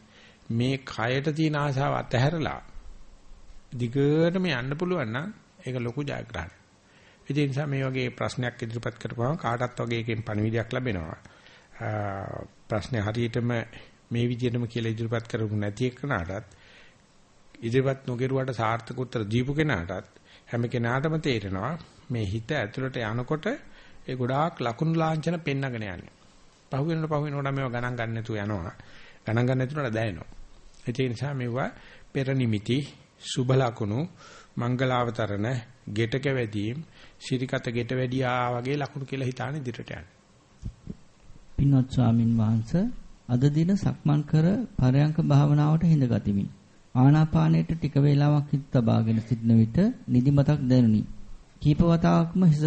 මේ කයට තියෙන ආසාව අතහැරලා දිගටම යන්න පුළුවන් නම් ඒක ලොකු ජයග්‍රහණයක්. ඒ නිසා මේ වගේ ප්‍රශ්නයක් ඉදිරිපත් කරපුවම කාටත් වගේ එකෙන් පණිවිඩයක් ලැබෙනවා. ප්‍රශ්නේ හරියටම මේ විදිහටම කියලා ඉදිරිපත් කරපු නැති එකනටත් ඉදිරිපත් නොකරුවාට සාර්ථක උත්තර දීපු කෙනාටත් හැම කෙනාටම තේරෙනවා මේ හිත ඇතුළට යනකොට ඒ ගොඩාක් ලකුණු ලාංඡන පෙන්නගෙන යන්නේ. පහු වෙනකොට පහු වෙනකොට මේව ගණන් ගන්න නැතුව යනවා. ගණන් ගන්න නැතුනට දැනෙනවා. ඒ නිසා මේවා පෙර නිමිති, සුබ ලකුණු, මංගලාවතරණ, ගෙටක වැඩිම, ශිරිකත ගෙට වැඩියා වගේ ලකුණු කියලා හිතාන ඉදිරියට යනවා. පින්වත් ස්වාමින් වහන්සේ අද දින සක්මන් කර පරයන්ක භාවනාවට හිඳ ගතිමි. ආනාපානයට ටික වේලාවක් හිත තබාගෙන සිටන විට නිදිමතක් දැනුනි. කීප වතාවක්ම හිස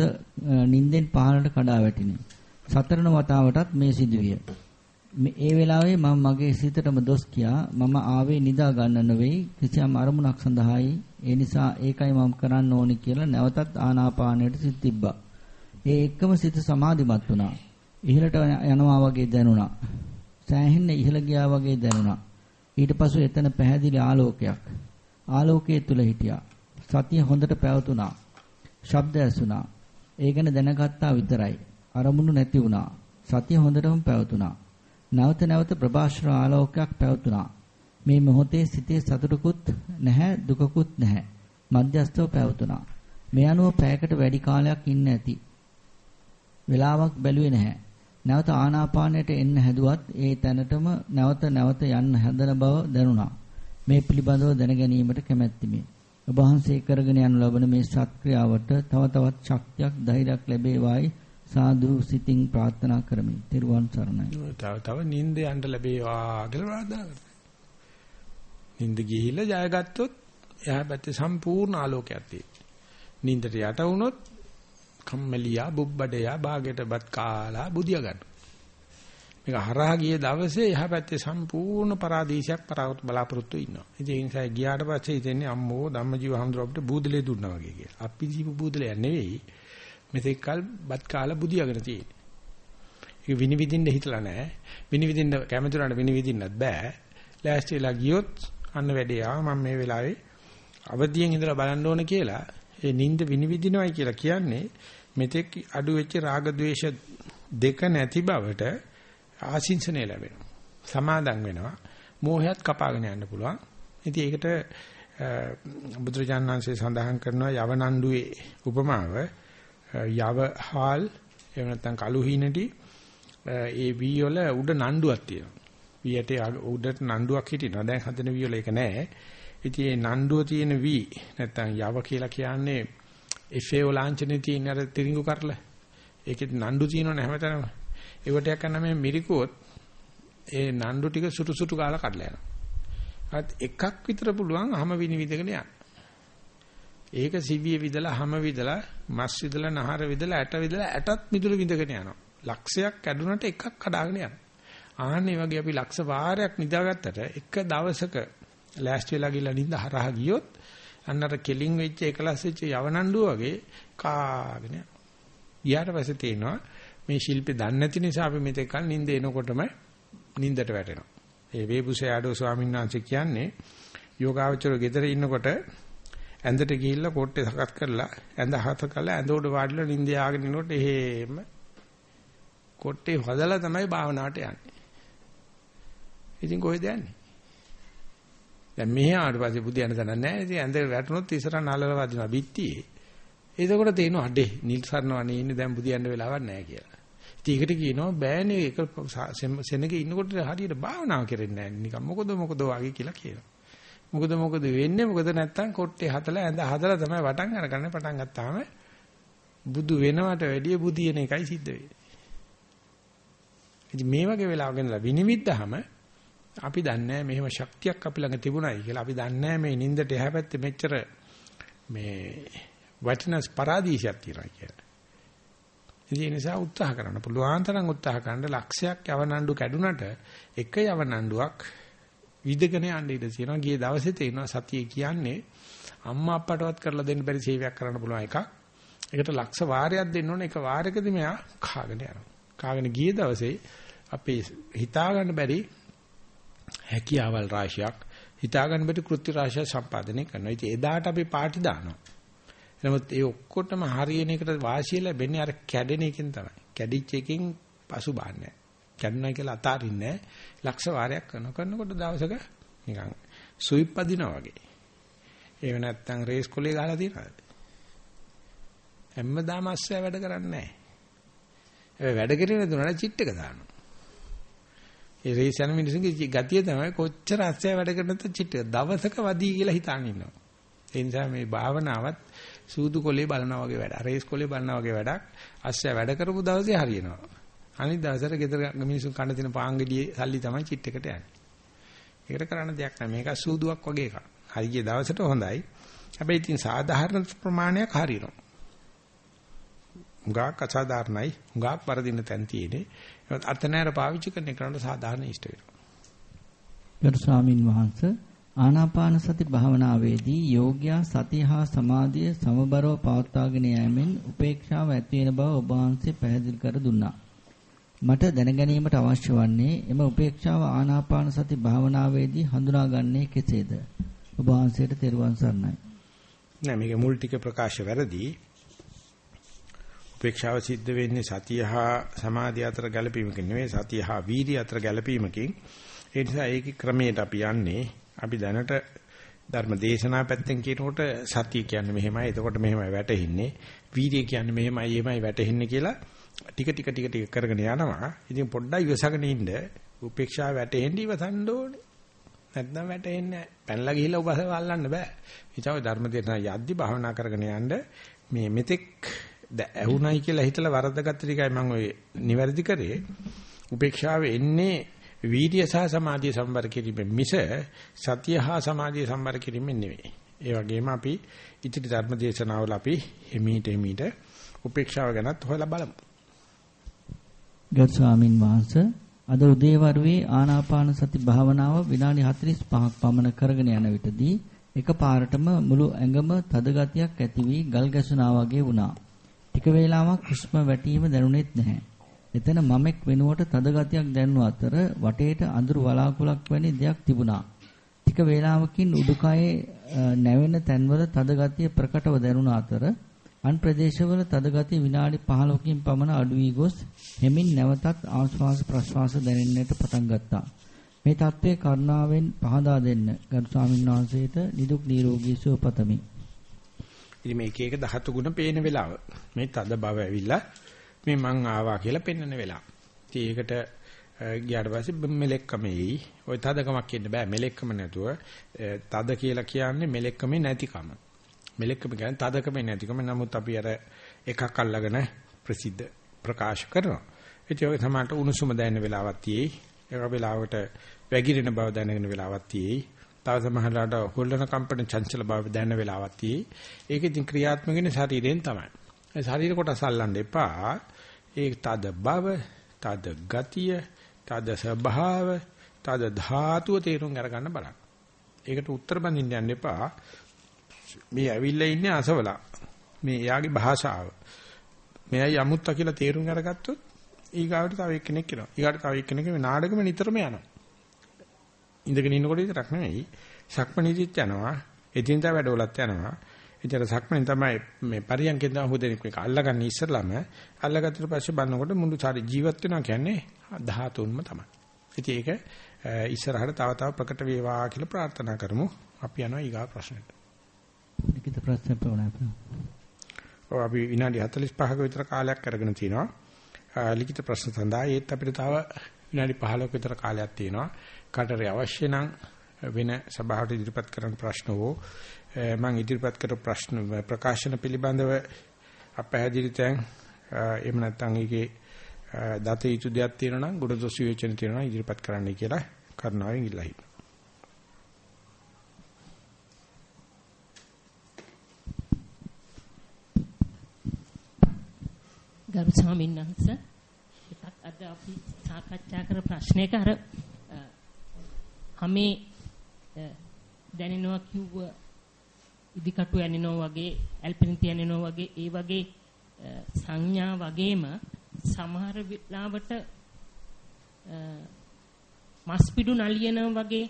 නිින්දෙන් පහළට කඩා වැටිනි. සතරන වතාවටත් මේ සිදුවිය. ඒ වෙලාවේ මම මගේ සිතටම දොස් කියා මම ආවේ නිදා ගන්න නෙවෙයි කිසියම් අරමුණක් සඳහායි ඒ නිසා ඒකයි මම කරන්න ඕනේ කියලා නැවතත් ආනාපානයට සිත තිබ්බා. ඒ එක්කම සිත සමාධිමත් වුණා. ඉහළට යනවා වගේ දැනුණා. සෑහෙන්න ඉහළ ගියා වගේ දැනුණා. ඊට පසු එතන පැහැදිලි ආලෝකයක්. ආලෝකයේ තුල හිටියා. සතිය හොඳට පැවතුණා. ශබ්ද ඇසුණා. ඒ ගැන දැනගත්තා විතරයි. අරමුණු නැති වුණා. සතිය හොඳටම පැවතුණා. නැවත නැවත ප්‍රභාෂ්‍ර ආලෝකයක් පැවතුණා. මේ මොහොතේ සිතේ සතුටකුත් නැහැ දුකකුත් නැහැ. මධ්‍යස්ථව පැවතුණා. මේ අනුව පැයකට වැඩි කාලයක් ඉන්න ඇති. වෙලාවක් බැලුවේ නැහැ. නැවත ආනාපානයට එන්න හැදුවත් ඒ තැනටම නැවත නැවත යන්න හදන බව දැනුණා. මේ පිළිබඳව දැන ගැනීමට කැමැත්තිමි. ඔබ වහන්සේ කරගෙන යනු ලබන මේ සත්ක්‍රියාවට තව තවත් ශක්තියක් ධෛර්යයක් ලැබේවායි සාදු සිතින් ප්‍රාර්ථනා කරමි. තෙරුවන් සරණයි. තව තව නිින්ද යන්න ලැබේවා කියලා ප්‍රාර්ථනා කරමි. නිින්ද ගිහිල්ලා ජයගත්තොත් එහා පැත්තේ සම්පූර්ණ ආලෝකයක් තියෙනවා. නිින්දට යට වුණොත් කම්මැලියා බුබ්බඩයා බාගෙටපත් කාලා බුදියා ගන්න. මේක හරහා ගිය දවසේ එහා පැත්තේ සම්පූර්ණ පරාදීසයක් බලාපොරොත්තු ඉන්නවා. ඉතින් ඒ නිසා ගියාට පස්සේ හිතෙන්නේ අම්මෝ ධම්මජීව හඳුර අපිට බූදලේ දුන්නා වගේ කියලා. අපි ජීව බූදලයක් නෙවෙයි. මෙතෙක් කල් බත් කාලා බුදියාගෙන තියෙන්නේ. ඒක විනිවිදින්න හිතලා නැහැ. විනිවිදින්න කැමති උනාට විනිවිදින්නත් බෑ. ලෑස්තිලා ගියොත් අන්න වැඩේ ආව මම මේ වෙලාවේ අවදියෙන් ඉඳලා බලන්න ඕන කියලා ඒ නිින්ද විනිවිදිනවයි කියලා කියන්නේ මෙතෙක් අඩු වෙච්ච රාග ద్వේෂ දෙක නැති බවට ආසින්සනය ලැබෙනවා. සමාදම් වෙනවා. මෝහයත් කපාගෙන යන්න පුළුවන්. ඉතින් ඒකට බුදුරජාණන් වහන්සේ සඳහන් කරනවා යවනණ්ඩුවේ උපමාව යවහාල් එහෙම නැත්නම් කළු හීනටි ඒ වී වල උඩ නණ්ඩුවක් තියෙනවා. වීයට උඩට නණ්ඩුවක් හිටිනවා. දැන් හදන වී වල ඒක නැහැ. ඉතින් මේ නණ්ඩුව තියෙන වී නැත්නම් යව කියලා කියන්නේ එෆේ ලාංඡනේ තියෙන අර තිරිඟු කරල. ඒකෙත් නණ්ඩු තියෙනවනේ හැමතැනම. ඒවට යකන්න මේ මිරිකුවොත් ඒ නණ්ඩු ටික සුටු සුටු ගාලා කඩලා යනවා. අත් එකක් විතර පුළුවන් අහම විනිවිදගෙන යන්න. ඒක සිවිය විදලා හැම විදලා මස් විදලා නහර විදලා ඇට විදලා ඇටත් මිදුළු විඳගෙන යනවා. ලක්ෂයක් කැඩුනට එකක් කඩාගෙන යනවා. ආන්නේ වගේ අපි ලක්ෂ වාරයක් නිදාගත්තට එක දවසක ලෑස්ති වෙලා ගිහලා නිඳ හරහා ගියොත් අන්නතර කෙලින් වෙච්ච එකලස් වෙච්ච යවනණ්ඩුව වගේ කාගෙන යනවා. ඊට පස්සේ තේනවා මේ ශිල්පේ දන්නේ නැති නිසා අපි මෙතෙක් කල නිින්ද එනකොටම නිින්දට වැටෙනවා. ඒ වේබුසේ ආඩෝ ස්වාමීන් වහන්සේ කියන්නේ යෝගාවචර ගෙදර ඉන්නකොට ඇඳට ගිහිල්ලා කොට්ටේ සකස් කරලා ඇඳ හත කරලා ඇඳ උඩ වාඩිලා නිින්ද යාගෙන ඉනකොට එහෙම කොට්ටේ හදලා තමයි භාවනාවට යන්නේ. ඉතින් කොහෙද යන්නේ? දැන් මෙහි ආවට පස්සේ බුදියන්න දන්නේ නැහැ. ඉතින් ඇඳ වැටුනොත් ඉස්සරහ නලල වදිනවා බිත්තියේ. එතකොට තේනවා අඩේ නිල්සරණවනේ ඉන්නේ දැන් බුදියන්න වෙලාවක් නැහැ කියලා. ඉතින් ඒකට කියනවා බෑනේ ඒක සෙනගේ ඉන්නකොට හරියට භාවනාව කරෙන්නේ නැහැ. නිකන් මොකද මොකද වගේ කියලා කියනවා. මොකද මොකද වෙන්නේ මොකද නැත්තම් කොට්ටේ හතලා ඇඳ හදලා තමයි වටන් අරගන්නේ පටන් ගත්තාම බුදු වෙනවට වැඩිය බුදියන එකයි සිද්ධ වෙන්නේ. ඉතින් මේ වගේ වෙලාවක ඉඳලා විනිවිදහම අපි දන්නේ මෙහෙම ශක්තියක් අපි ළඟ තිබුණයි කියලා. අපි දන්නේ මේ නින්දට එහා පැත්තේ මෙච්චර මේ වටිනස් පරාදීසයක් තියෙනවා කියලා. ඒ නිසා උත්සාහ කරන්න පුළුවන් තරම් උත්සාහ කරන්න ලක්ෂයක් යවනඬු කැඩුනට එක යවනඬුවක් විදගෙන යන්න ඉඩ තියෙනවා. ගිය දවසේ තේරෙනවා සතිය කියන්නේ අම්මා අප්පටවත් කරලා දෙන්න බැරි සේවයක් කරන්න පුළුවන් එකක්. ඒකට ලක්ෂ වාරයක් දෙන්න ඕනේ. එක වාරයකදී මෙයා කාගෙන යනවා. කාගෙන ගිය දවසේ අපේ හිතා ගන්න බැරි හැකියාවල් රාශියක් හිතා ගන්න බැරි කෘත්‍ය රාශියක් සම්පාදනය කරනවා. ඉතින් එදාට අපි පාටි දානවා. නමුත් ඒ ඔක්කොටම හරියන එකට වාසිය ලැබෙන්නේ අර කැඩෙන එකෙන් තමයි. කැඩිච්ච එකෙන් පසු බාන්නේ කැඩුනා කියලා අතාරින්නේ ලක්ෂ වාරයක් කරන කරනකොට දවසක නිකන් සුයිප් පදිනා වගේ. ඒව නැත්තම් රේස් කොලේ ගහලා තියනවාද? හැමදාම අස්සය වැඩ කරන්නේ නැහැ. හැබැයි වැඩ කරගෙන දුන්නා චිට් එක දානවා. ඒ රේස් යන මිනිස්සුන්ගේ ගතිය තමයි කොච්චර අස්සය වැඩ කරනද චිට් එක දවසක වදී කියලා හිතාන ඉන්නවා. ඒ නිසා මේ භාවනාවත් සූදු කොලේ බලනවා වගේ වැඩ. රේස් කොලේ බලනවා වගේ වැඩක්. අස්සය වැඩ කරපු දවසේ හරියනවා. අනිත් දවසට ගෙදර මිනිස්සු කන්න තියෙන පාංගලියේ සල්ලි තමයි චිට් එකට යන්නේ. ඒකට කරන්න දෙයක් නැහැ. මේක සූදුවක් වගේ එකක්. හරිය දවසට හොඳයි. හැබැයි ඉතින් සාධාරණ ප්‍රමාණයක් හරියනවා. හුඟක් අසාධාරණයි. හුඟක් වරදින තැන් තියෙන්නේ. ඒත් අතනෑර පාවිච්චි කරන එකට සාධාරණ ඉෂ්ට වෙනවා. ගරු ස්වාමින් වහන්සේ ආනාපාන සති භාවනාවේදී යෝග්‍යා සතිය හා සමාධිය සමබරව පවත්වාගෙන යෑමෙන් උපේක්ෂාව ඇති වෙන බව ඔබ වහන්සේ පැහැදිලි කර දුන්නා. මට දැනගැනීමට අවශ්‍ය වන්නේ එම උපේක්ෂාව ආනාපාන සති භාවනාවේදී හඳුනාගන්නේ කෙසේද? ඔබ වහන්සේට තෙරුවන් සරණයි. නෑ මේක මුල් ටික ප්‍රකාශ වැරදි. උපේක්ෂාව සිද්ධ වෙන්නේ සතිය හා සමාධිය අතර ගැළපීමකින් නෙවෙයි සතිය හා වීර්ය අතර ගැළපීමකින්. ඒ නිසා ඒකේ ක්‍රමයට අපි යන්නේ. අපි දැනට ධර්ම දේශනා පැත්තෙන් කියනකොට සතිය කියන්නේ මෙහෙමයි. එතකොට මෙහෙමයි වැටෙන්නේ. වීර්ය කියන්නේ මෙහෙමයි, එහෙමයි වැටෙන්නේ කියලා ටික ටික ටික ටික කරගෙන යනවා. ඉතින් පොඩ්ඩක් ඉවසගෙන ඉන්න. උපේක්ෂාව වැටෙන්න ඉවසන්න ඕනේ. නැත්නම් වැටෙන්නේ නැහැ. පැනලා ගිහිල්ලා උපස වල්ලන්න බෑ. ඊටව ධර්ම දේශනා යද්දි භාවනා කරගෙන යන්න මේ මෙතෙක් ඇහුණයි කියලා හිතලා වරද්දාගත්ත ටිකයි මම ඔය නිවැරදි කරේ. උපේක්ෂාව එන්නේ වීර්ය සහ සමාධිය සම්බර කිරීමෙන් මිස සතිය හා සමාධිය සම්බර කිරීමෙන් නෙවෙයි. ඒ වගේම අපි ඉතිරි ධර්ම දේශනාවල අපි එමීට එමීට උපේක්ෂාව ගැනත් හොයලා බලමු. ගත් ස්වාමින් වහන්සේ අද උදේවරුේ ආනාපාන සති භාවනාව විනාඩි 45ක් පමණ කරගෙන යන විටදී එකපාරටම මුළු ඇඟම තද ගතියක් ඇති වී ගල් ගැසුණා වගේ වුණා. ටික වේලාවක් හුස්ම වැටීම දැනුනේත් නැහැ. එතන මමෙක් වෙනුවට තද ගතියක් දැනුන අතර වටේට අඳුරු වලාකුළක් වැනි දෙයක් තිබුණා. ටික වේලාවකින් උඩුකයේ නැවෙන තැන්වල තද ගතිය ප්‍රකටව දැනුන අතර අන් ප්‍රදේශවල තදගතිය විනාඩි 15කින් පමණ අඩු වී ගොස් හෙමින් නැවතත් ආශ්වාස ප්‍රශ්වාස දැනෙන්නට පටන් ගත්තා. මේ தત્ත්වය කරුණාවෙන් පහදා දෙන්න ගරු ස්වාමීන් වහන්සේට නිදුක් නිරෝගී සුව පතමි. ඉතින් මේක එක ධාතු ගුණ පේන වෙලාව. මේ තද බව ඇවිල්ලා මේ මං ආවා කියලා පෙන්වන වෙලාව. ඉතින් ඒකට ගියාට පස්සේ මෙලෙක්කමයි. ওই තදකමක් කියන්න බෑ මෙලෙක්කම නැතුව තද කියලා කියන්නේ මෙලෙක්කමේ නැතිකම. මෙලෙක්කම කියන්නේ තදකමේ නැතිකම. නමුත් අපි අර එකක් අල්ලගෙන ප්‍රසිද්ධ ප්‍රකාශ කරනවා. ඒක තමයි උණුසුම දැනෙන වෙලාවක් තියෙයි. ඒක වෙලාවට වැగిරෙන බව දැනෙන වෙලාවක් තියෙයි. තව සමහරලාට හොල්ලන කම්පන චංචල බව දැනෙන වෙලාවක් තියෙයි. ඒක ඉතින් ක්‍රියාත්මක වෙන්නේ ශරීරයෙන් තමයි. ඒ ශරීර කොටස අල්ලන්න එපා. ඒ තද බව, තද ගතිය, තද ස්වභාව, තද ධාතුව තේරුම් අරගන්න බලන්න. ඒකට උත්තර බඳින්න යන්න එපා. මේ ඇවිල්ලා ඉන්නේ අසවලා. මේ එයාගේ භාෂාව. මෙයයි අමුත්තා කියලා තේරුම් අරගත්තොත් ඊගාවට තව එක්කෙනෙක් එනවා. ඊගාට තව එක්කෙනෙක් මේ නාඩගම නිතරම යනවා. ඉඳගෙන ඉන්නකොට විතරක් නෙවෙයි සක්මණේදිත් යනවා එදිනදා වැඩවලත් යනවා එතන සක්මණේ තමයි මේ පරියන්කෙන් තමයි හොදෙනෙක් මේක අල්ලගන්න ඉස්සරළම අල්ලගත්තට පස්සේ බලනකොට මුළු සාරි ජීවත් වෙනවා කියන්නේ 13ම තමයි ඉතින් ඒක ඉස්සරහට තව තව ප්‍රකට වේවා කියලා ප්‍රාර්ථනා කරමු අපි යනවා ඊගා ප්‍රශ්නෙට ලිඛිත ප්‍රශ්න ප්‍රවණය ඔව් අපි විනාඩි 45ක විතර කාලයක් අරගෙන තිනවා. ලිඛිත ප්‍රශ්න සඳහා. ඒත් අපිට තව විනාඩි 15ක විතර කාලයක් තියෙනවා. කාටරි අවශ්‍ය නම් වෙන සභාවට ඉදිරිපත් කරන ප්‍රශ්න හෝ මම ඉදිරිපත් කරපු ප්‍රශ්න ප්‍රකාශන පිළිබඳව අපහැදිලි තැන් එහෙම නැත්නම් ඒකේ දත යුතු දෙයක් තියෙනවා නම් ගුණ දොස් විවේචන තියෙනවා නම් ඉදිරිපත් කරන්නයි කියලා කරුණාවෙන් ඉල්ලා ගරු ස්වාමීන් වහන්සේ. එකක් අද අපි සාකච්ඡා කර ප්‍රශ්නයක අර හැමේ දැනෙනවා කිව්ව ඉදිකටු යනිනවා වගේ ඇල්පිනිති යනිනවා වගේ ඒ වගේ සංඥා වගේම සමහර වෙලාවට මස් පිඩු නලියන වගේ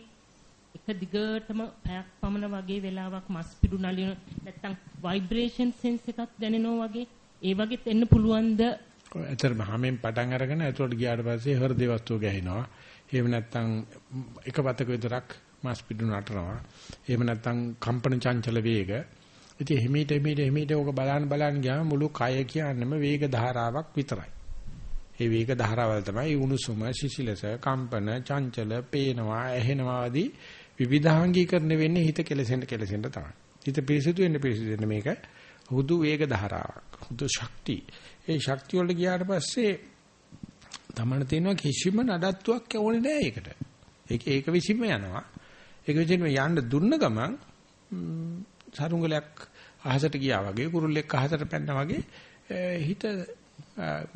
එක දිගටම පැයක් පමණ වගේ වෙලාවක් මස් පිඩු නලියන නැත්තම් ভাইබ්‍රේෂන් සෙන්ස් එකක් දැනෙනවා වගේ ඒ වගේත් එන්න පුළුවන්ද? ඇත්තටම හැමෙන් පටන් අරගෙන ඇතුළට ගියාට පස්සේ හෘද වස්තුව ගහිනවා. එහෙම නැත්නම් එක පතක විතරක් මාස් පිටු නටනවා. එහෙම නැත්නම් කම්පන චංචල වේග. ඉතින් හිමීට හිමීට හිමීට ඕක බලන්න බලන්න ගියාම මුළු කය කියන්නේම වේග ධාරාවක් විතරයි. ඒ වේග ධාරාවල් තමයි උණුසුම, සිසිලස, කම්පන, චංචල, පේනවා, ඇහෙනවා ආදී විවිධාංගීකරණය වෙන්නේ හිත කෙලසෙන්න කෙලසෙන්න තමයි. හිත පිරිසිදු වෙන්න පිරිසිදු වෙන්න මේක හුදු වේග ධාරාවක්. හුදු ශක්තිය. ඒ ශක්තිය වලට ගියාට පස්සේ තමන්න තියෙනවා කිසිම නඩත්තුවක් ඕනේ නෑ ඒකට. ඒක ඒක විසින්ම යනවා. ඒක විසින්ම යන්න දුන්න ගමන් සරුංගලයක් අහසට ගියා වගේ කුරුල්ලෙක් අහසට පැනනා වගේ හිත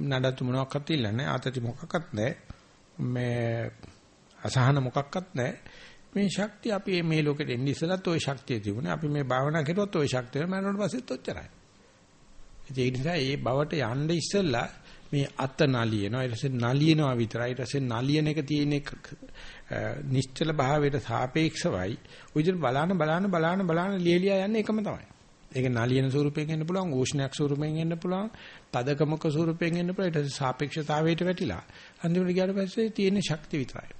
නඩත්තු මොනවාක්වත් ඉල්ලන්නේ ආතති මොකක්වත් නැහැ. මේ අසහන මොකක්වත් නැහැ. මේ ශක්තිය අපි මේ ලෝකෙට එන්නේ ඉස්සලත් ওই ශක්තිය තිබුණේ. අපි මේ භාවනා කරුවොත් ওই ශක්තිය මරණයට පස්සෙත් ඔච්චරයි. ඒ නිසා ඒ බවට යන්න ඉස්සෙල්ලා මේ අත නලියනවා ඊට පස්සේ නලියනවා විතරයි ඊට පස්සේ නලියන එක තියෙන එක නිශ්චල භාවයට සාපේක්ෂවයි ඔය විදිහට බලාන බලාන බලාන බලාන ලියලියා යන්නේ එකම තමයි. ඒක නලියන ස්වරූපයෙන් එන්න පුළුවන් ඕෂ්ණයක් ස්වරූපයෙන් එන්න පුළුවන් තදකමක ස්වරූපයෙන් එන්න පුළුවන් ඊට පස්සේ සාපේක්ෂතාවයට වැටිලා අන්තිමට ගියාට පස්සේ තියෙන ශක්තිය විතරයි.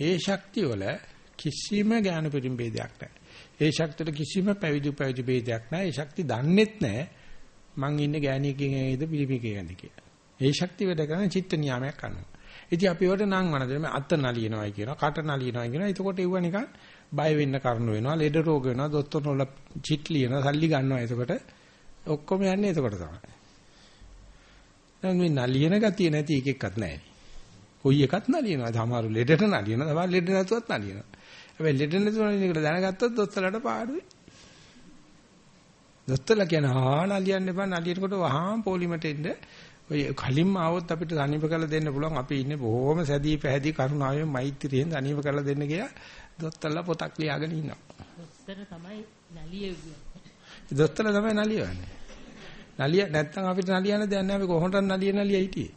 ඒ ශක්තිය වල කිසිම ඥාන පරිම්බේදයක් නැහැ. ඒ ශක්තියට කිසිම පැවිදි පැවිදි ભેදයක් නැහැ. ඒ ශක්තිය දන්නෙත් නැහැ. මං ඉන්නේ ගෑණියකින් ඇයිද පිළිපිකේකද කියලා. ඒ ශක්තිය වැඩ කරන චිත්ත නියාමයක් කරනවා. ඉතින් අපි වලට නම් වනද මේ අත නලියනවායි කියනවා, කට නලියනවායි කියනවා. එතකොට ඒව නිකන් බය වෙන්න කරුණු වෙනවා, ලෙඩ රෝග වෙනවා, දොස්තර වල චිට් ලියනවා, සල්ලි ගන්නවා. එතකොට ඔක්කොම යන්නේ එතකොට තමයි. දැන් මේ නලියන ගතිය නැති එකෙක්වත් නැහැ. කොයි එකක් නලියනවා. සමහර ලෙඩට නලියනවා, සමහර ලෙඩ නැතුවත් නලියනවා. හැබැයි ලෙඩ නැතුව නලියනකට දැනගත්තොත් දොස්තරලට පාඩුයි. දොස්තරලා කියන ආ නලියන්න එපා නලියනකොට වහාම පොලිමට එන්න ඔය කලින්ම ආවොත් අපිට සනීප කරලා දෙන්න පුළුවන් අපි ඉන්නේ බොහොම සැදී පැහැදී කරුණාවෙන් මෛත්‍රියෙන් සනීප කරලා දෙන්න කියලා දොස්තරලා පොතක් ලියාගෙන ඉන්නවා. දොස්තර තමයි නලියෙන්නේ. දොස්තරලා තමයි නලියවන්නේ. නලිය නැත්තම් අපිට නලියන්න දෙයක් නැහැ අපි කොහොමද නලිය නලිය හිටියේ.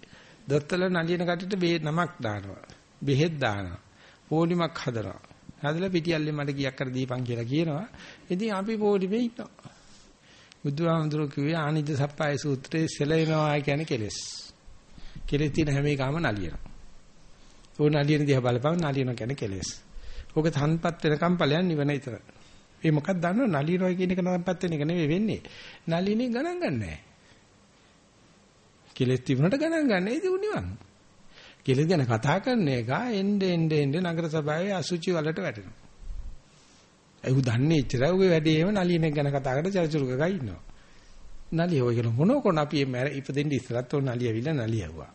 දොස්තරලා නලියන කටට බේ නමක් දානවා. බෙහෙත් දානවා. පොලිමක් හදනවා. හදලා පිටියල්ලේ මට කීයක් කර දීපන් කියලා කියනවා. ඉතින් අපි පොලිමේ ඉන්නවා. බුදුහාමුදුරුවෝ කිව්වේ ආනිජ සප්පාය සූත්‍රයේ සෙලෙනවා කියන්නේ කෙලස්. කෙලස් තියෙන හැම එකම නලියනවා. ඕන නලියන දිහා බලපන් නලියන කියන්නේ කෙලස්. ඕක තන්පත් වෙනකම් ඵලයන් නිවන විතර. ඒ මොකක්ද දන්නව නලියනවා කියන එක තන්පත් වෙන එක නෙවෙයි වෙන්නේ. නලියනේ ගණන් ගන්නෑ. කෙලස් තිබුණට ගණන් ගන්න ඒ දුනිවන්. කෙලස් ගැන කතා කරන එක එnde ende ende නගර සභාවේ අසුචි වලට වැටෙනවා. ඒ උ දන්නේ ඉච්චරයි උගේ වැඩේම නලියනෙක් ගැන කතා කරලා චරිචුරුක ගා ඉන්නවා. නලිය ඔය කියන මොන කොන අපි මේ ඉපදෙන්න ඉස්සරත් ඔය නලියවිල නලියවුවා.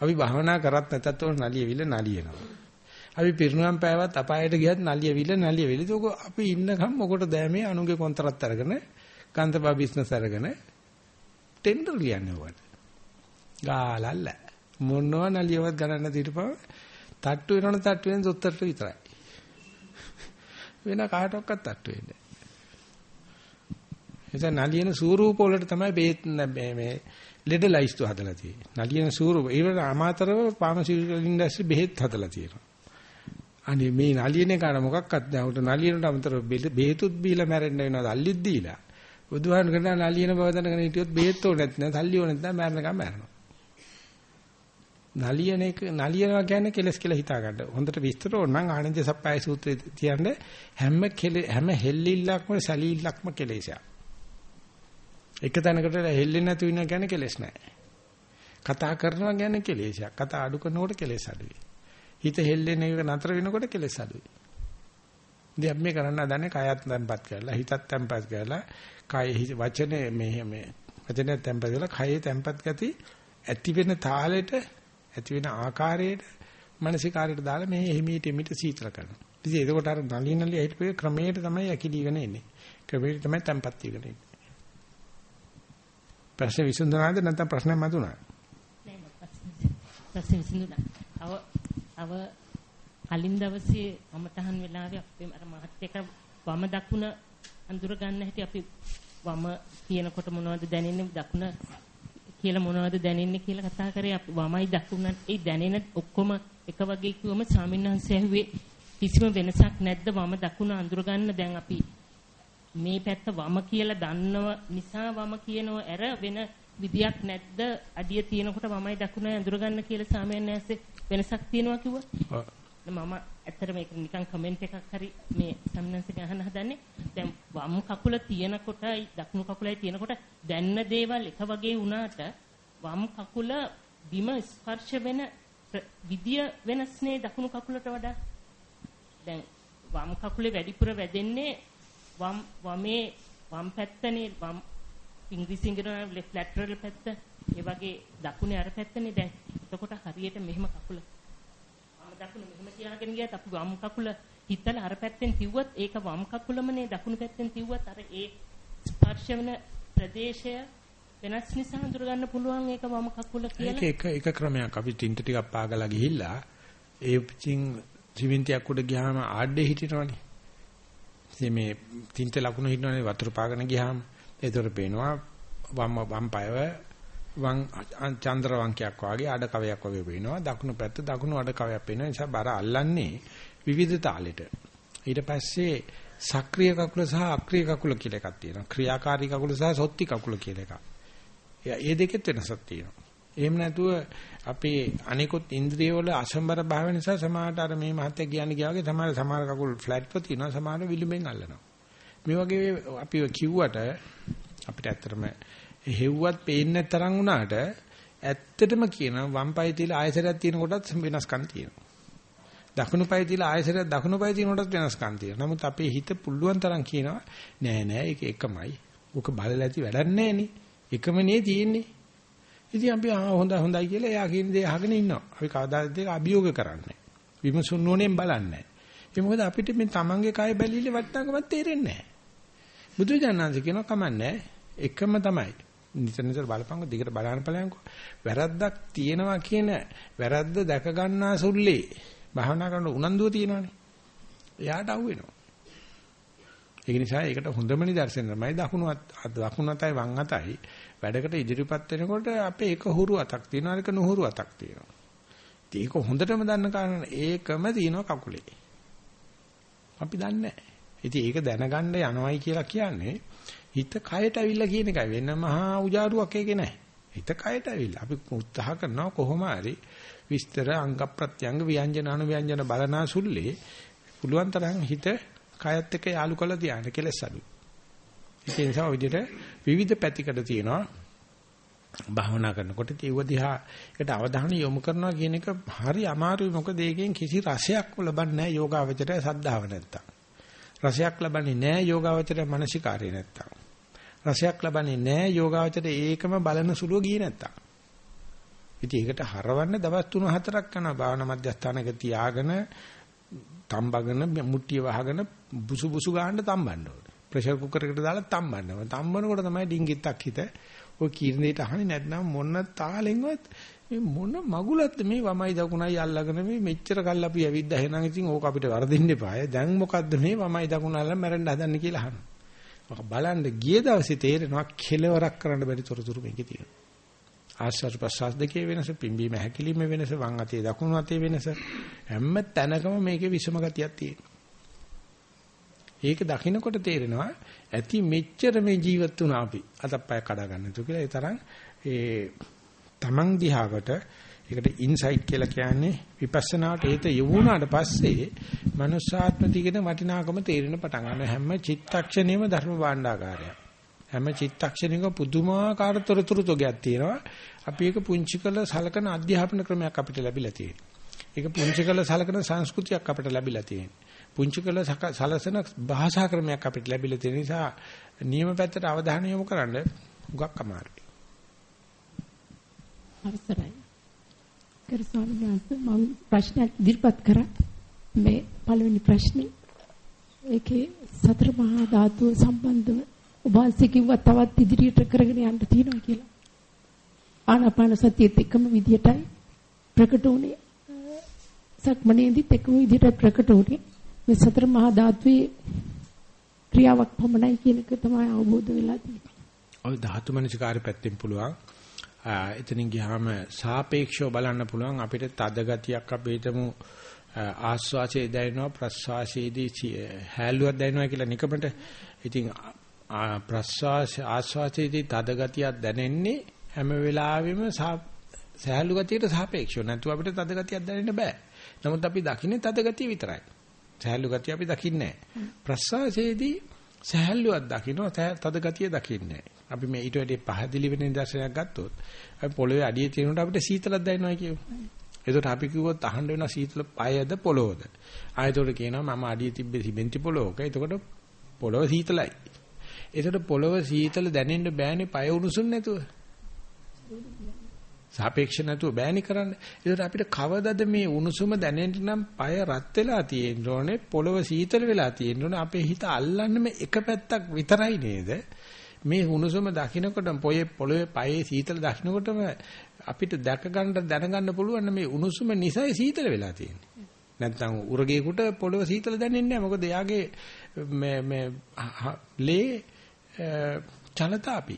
අපි භාවනා කරත් නැතත් ඔය නලියවිල නලියනවා. අපි පිරිනුවම් පෑවත් අපායට ගියත් නලියවිල නලියවිල. ඒක අපි ඉන්නකම් මොකට දැමේ අනුගේ කොන්තරත් අරගෙන කාන්තබා බිස්නස් අරගෙන ටෙන්ඩර් ලියන්නේ ඔයාලට. ගාලල්ල මොනවා නලියවත් ගණන් නැති ඊටපස්සේ තට්ටු වෙනවනේ තට්ටු වෙන දොස්තරට විතරයි. වෙන කාටවත් තට්ටු වෙන්නේ නැහැ. නලියන ස්වරූප වලට තමයි බේත් මේ මේ ලෙඩ ලයිස්තු හදලා තියෙන්නේ. නලියන ස්වරූප ඒවට අමාතරව ෆාමසිටිකල් ඉන්ඩස්ට්‍රි බෙහෙත් හදලා තියෙනවා. අනේ මේ නලියන එක මොකක්වත් නැහැ. උට නලියනට අමතරව බෙහෙතුත් බීලා මැරෙන්න වෙනවා. අල්ලිත් දීලා. බුදුහාම කරන නලියන බව දැනගෙන හිටියොත් බෙහෙත් ඕනෙත් නැහැ. සල්ලි ඕනෙත් නැහැ. මැරෙනකම් මැරෙනවා. නලියන එක නලියනවා කියන්නේ කෙලස් කියලා හිතා ගන්න. හොඳට විස්තර ඕන නම් ආනන්ද සප්පයි සූත්‍රයේ තියන්නේ හැම හැම හෙල්ලිල්ලක්ම සැලීල්ලක්ම කෙලෙසයක්. එක තැනකට හෙල්ලෙන්නේ නැතු වෙනවා කියන්නේ කෙලස් නැහැ. කතා කරනවා කියන්නේ කෙලෙසයක්. කතා අඩු කරනකොට කෙලස් අඩුයි. හිත හෙල්ලෙන එක නතර වෙනකොට කෙලස් අඩුයි. ඉතින් අපි මේ කරන්න හදන්නේ කයත් තැම්පත් කරලා හිතත් තැම්පත් කරලා කය වචනේ මේ මේ වචනේ තැම්පත් කරලා කයේ තැම්පත් ගති ඇති වෙන තාලෙට ඇති වෙන ආකාරයට මානසිකාරයට දාලා මේ එහිමීට එමිට සීතල කරනවා. ඉතින් එතකොට අර නලිනලි හිටපේ ක්‍රමයට තමයි ඇකිලිගෙන එන්නේ. ක්‍රමයට තමයි තැම්පත් වීගෙන එන්නේ. ප්‍රශ්න විසඳුණාද නැත්නම් ප්‍රශ්නයක් මතුණා? ප්‍රශ්න විසඳුණා. අව අව කලින් දවසේ අමතහන් වෙලාවේ අපේ අර මහත් එක වම දකුණ අඳුර ගන්න හැටි අපි වම කියනකොට මොනවද දැනෙන්නේ දකුණ කියලා මොනවද දැනෙන්නේ කියලා කතා කරේ? අපි වමයි දකුණත් ඒ දැනෙන ඔක්කොම එක වගේ කිව්වම ස්වාමින්වහන්සේ ඇහුවේ කිසිම වෙනසක් නැද්ද? වම දකුණ අඳුර ගන්න. දැන් අපි මේ පැත්ත වම කියලා දන්නව නිසා වම කියනව ඇර වෙන විදියක් නැද්ද? අඩිය තියෙනකොට වමයි දකුණයි අඳුර ගන්න කියලා ස්වාමින්වහන්සේ වෙනසක් තියෙනවා කිව්වා? මම ඇත්තට මේක නිකන් කමෙන්ට් එකක් හරි මේ සම්නන්සක අහන්න හදන්නේ. දැන් වම් කකුල තියෙනකොටයි දකුණු කකුලයි තියෙනකොට දැන්න දේවල් එක වගේ වුණාට වම් කකුල බිම ස්පර්ශ වෙන විදිය වෙනස් නේ දකුණු කකුලට වඩා. දැන් වම් කකුලේ වැඩිපුර වැදෙන්නේ වම් වමේ වම් පැත්තනේ වම් ඉංග්‍රීසියෙන් කියන left lateral පැත්ත ඒ වගේ දකුණේ අර පැත්තනේ දැන්. එතකොට හරියට මෙහෙම කකුල දකුණ මෙහෙම තියාගෙන ගියත් අපි වම් කකුල හිතලා අර පැත්තෙන් තිව්වත් ඒක වම් කකුලමනේ දකුණු පැත්තෙන් තිව්වත් අර ඒ ස්පර්ශ වෙන ප්‍රදේශය වෙනස් නිසා හඳුර ගන්න පුළුවන් ඒක වම් කකුල කියලා. ඒක එක එක ක්‍රමයක් අපි ටින්ට ටිකක් පාගලා ගිහිල්ලා ඒ පිටින් සිමෙන්තියක් උඩ ගියාම ආඩේ හිටිනවනේ. ඉතින් මේ ටින්ට ලකුණු හිටිනවනේ වතුර පාගන ගියාම ඒතර පේනවා වම් වම් පායව වං චන්ද්‍ර වංකයක් වගේ අඩ කවයක් වගේ පේනවා. දකුණු පැත්ත දකුණු අඩ කවයක් පේනවා. නිසා බර අල්ලන්නේ විවිධ තාලෙට. ඊට පස්සේ සක්‍රීය කකුල සහ අක්‍රීය කකුල කියලා එකක් තියෙනවා. ක්‍රියාකාරී කකුල සහ සොත්ති කකුල කියලා එකක්. ඒ දෙකෙත් වෙනසක් තියෙනවා. එහෙම නැතුව අපේ අනිකුත් ඉන්ද්‍රිය වල අසම්බර භාව නිසා සමහරට අර මේ මහත්ය කියන්නේ ගියා වගේ සමහර සමහර කකුල් ෆ්ලැට්ව තියෙනවා සමහර විලුඹෙන් අල්ලනවා. මේ වගේ අපි කිව්වට අපිට ඇත්තටම හෙව්වත් පේන්නේ තරම් වුණාට ඇත්තටම කියන වම් පාය තියලා ආයසරයක් තියෙන කොටත් වෙනස්කම් තියෙනවා. දකුණු පාය තියලා ආයසරයක් දකුණු පාය තියෙන කොටත් වෙනස්කම් තියෙනවා. නමුත් අපේ හිත පුළුවන් තරම් කියනවා නෑ නෑ ඒක එකමයි. ඕක බලලා ඇති වැඩක් නෑනේ. එකම නේ තියෙන්නේ. ඉතින් අපි ආ හොඳයි හොඳයි කියලා එයා කියන දේ අහගෙන ඉන්නවා. අපි කවදාද ඒක අභියෝග කරන්නේ. විමසුන් නොනෙන් බලන්නේ. ඒ මොකද අපිට මේ තමන්ගේ කය බැලිලි වටනකමත් තේරෙන්නේ නැහැ. බුදුජානනාංශ කියනවා කමන්නේ එකම තමයි. නිතර නිතර බලපංකො දිගට බලන්න බලයන්කෝ. වැරද්දක් තියෙනවා කියන වැරද්ද දැක ගන්නා සුල්ලේ භාවනා කරන උනන්දුව තියෙනවානේ. එයාට අහු වෙනවා. ඒක නිසා ඒකට හොඳම නිදර්ශන තමයි දකුණු දකුණු අතයි වම් අතයි වැඩකට ඉදිරිපත් වෙනකොට අපේ එක හුරු අතක් තියෙනවා එක නුහුරු අතක් තියෙනවා. ඉතින් ඒක හොඳටම දන්න කාරණා ඒකම තියෙනවා කකුලේ. අපි දන්නේ නැහැ. ඉතින් ඒක දැනගන්න යනවයි කියලා කියන්නේ හිත කයට ඇවිල්ලා කියන එකයි වෙන මහා උජාරුවක් ඒකේ නැහැ. හිත කයට ඇවිල්ලා අපි උත්සාහ කරනවා කොහොම හරි විස්තර අංග ප්‍රත්‍යංග ව්‍යංජන අනු ව්‍යංජන බලනාසුල්ලේ පුළුවන් තරම් හිත කයත් එක්ක යාලු කරලා තියන්න කෙලස් අඩු. ඒ නිසා ඔය විදිහට විවිධ පැතිකඩ තියෙනවා. භාවනා කරනකොට ඒව දිහා ඒකට අවධානය යොමු කරනවා කියන එක හරි අමාරුයි මොකද ඒකෙන් කිසි රසයක් ලබන්නේ නැහැ යෝගාවචරය සද්ධාව නැත්තම්. රසයක් ලබන්නේ නැහැ යෝගාවචරය මානසිකාරය නැත්තම්. රසයක් ලබන්නේ නැහැ යෝගාවචරය ඒකම බලන සුළුව ගියේ නැත්තම්. ඉතින් ඒකට හරවන්න දවස් 3-4ක් කරනවා භාවනා මධ්‍යස්ථානක තියාගෙන තම්බගෙන මුට්ටිය වහගෙන බුසු බුසු ගන්න තම්බන්න ඕනේ. ප්‍රෙෂර් කුකර් එකට දාලා තම්බන්නවා. තම්බනකොට තමයි ඩිංගිත්තක් හිත ඔය කීර්ණේට අහන්නේ නැත්නම් මොන තාලෙන්වත් මේ මොන මගුලක්ද මේ වමයි දකුණයි අල්ලගෙන මේ මෙච්චර කල් අපි ඇවිද්දා එහෙනම් ඉතින් ඕක අපිට වරදින්න එපාය. දැන් මොකද්ද මේ වමයි දකුණ අල්ලන් මැරෙන්න හදන්නේ කියලා අහනවා. ඔක බලන්න ගිය දවසේ තේරෙනවා කෙලවරක් කරන්න බැරි තොරතුරු මේකේ තියෙනවා. ආශ්වාස ප්‍රශ්වාස දෙකේ වෙනස, පිම්බීම හැකිලිම වෙනස, වම් අතේ දකුණු අතේ වෙනස හැම තැනකම මේකේ විෂම ගතියක් තියෙනවා. ඒක දකින්නකොට තේරෙනවා ඇති මෙච්චර මේ ජීවත් වුණා අපි අතප්පය කඩා ගන්න තු කියලා ඒ තරම් ඒ තමන් දිහාවට ඒකට ඉන්සයිට් කියලා කියන්නේ විපස්සනාට ඒත යවුණාට පස්සේ මනුෂ්‍යාත්ම දිගට වටිනාකම තේරෙන පටන් ගන්න හැම චිත්තක්ෂණයම ධර්ම භාණ්ඩාකාරයක්. හැම චිත්තක්ෂණයක පුදුමාකාර තොරතුරු තොගයක් තියෙනවා. අපි ඒක පුංචි කළ සලකන අධ්‍යාපන ක්‍රමයක් අපිට ලැබිලා තියෙනවා. ඒක පුංචි කළ සලකන සංස්කෘතියක් අපිට ලැබිලා තියෙනවා. පුංචි කළ සලසන භාෂා ක්‍රමයක් අපිට ලැබිලා තියෙන නිසා නියම පැත්තට අවධානය යොමු කරන්න උගක් අමාරුයි. අවසරයි. කර ස්වාමීන් වහන්සේ මම ප්‍රශ්නයක් ඉදිරිපත් කරා. මේ පළවෙනි ප්‍රශ්නේ ඒකේ සතර මහා ධාතුව සම්බන්ධව උභාසය කිව්වා තවත් ඉදිරියට කරගෙන යන්න තියෙනවා කියලා. ආනාපාන සතියෙත් එකම විදියටයි ප්‍රකට වුණේ. සක්මනේදීත් එකම විදියට ප්‍රකට වුණේ. මේ සතර මහා ධාතුවේ ක්‍රියාවක් පමණයි කියන එක තමයි අවබෝධ වෙලා තියෙන්නේ. ඔය ධාතු මනසිකාරය පැත්තෙන් පුළුවන්. එතනින් ගියාම සාපේක්ෂව බලන්න පුළුවන් අපිට තද ගතියක් අපි හිතමු ආස්වාසේ දැනෙනවා ප්‍රස්වාසයේදී හැලුවක් දැනෙනවා කියලා නිකමට. ඉතින් ප්‍රස්වාස ආස්වාසයේදී තද ගතියක් දැනෙන්නේ හැම වෙලාවෙම සහැල්ලු ගතියට සාපේක්ෂව. නැත්නම් අපිට තද ගතියක් දැනෙන්න බෑ. නමුත් අපි දකින්නේ තද ගතිය විතරයි. සහැල්ලු ගතිය අපි දකින්නේ නැහැ. ප්‍රස්වාසයේදී සහැල්ලුවක් දකින්න තද ගතිය දකින්නේ අපි මේ ඊට වැඩි පහදිලි වෙන නිදර්ශනයක් ගත්තොත් අපි පොළවේ අඩිය තියෙනකොට අපිට සීතලක් දැනෙනවා කියමු. එතකොට අපි කිව්වොත් අහන්න වෙන සීතල පයද පොළොවද? ආයතෝට කියනවා මම අඩිය තිබ්බේ සිමෙන්ති පොළොවක. එතකොට පොළොව සීතලයි. එතකොට පොළොව සීතල දැනෙන්න බෑනේ පය උණුසුම් නැතුව. සාපේක්ෂ නැතුව බෑනි කරන්න. ඒකට අපිට කවදද මේ උණුසුම දැනෙන්න නම් পায় රත් වෙලා තියෙන්න ඕනේ, පොළව සීතල වෙලා තියෙන්න ඕනේ. අපේ හිත අල්ලන්නේ මේ එක පැත්තක් විතරයි නේද? මේ උණුසුම දකින්නකොටම පොයේ පොළවේ পাයේ සීතල දකින්නකොටම අපිට දැක ගන්න දැනගන්න පුළුවන් මේ උණුසුම නිසයි සීතල වෙලා තියෙන්නේ. නැත්නම් උරගේකට පොළව සීතල දැනෙන්නේ නැහැ. මොකද එයාගේ මේ මේ ලේ චලතාපි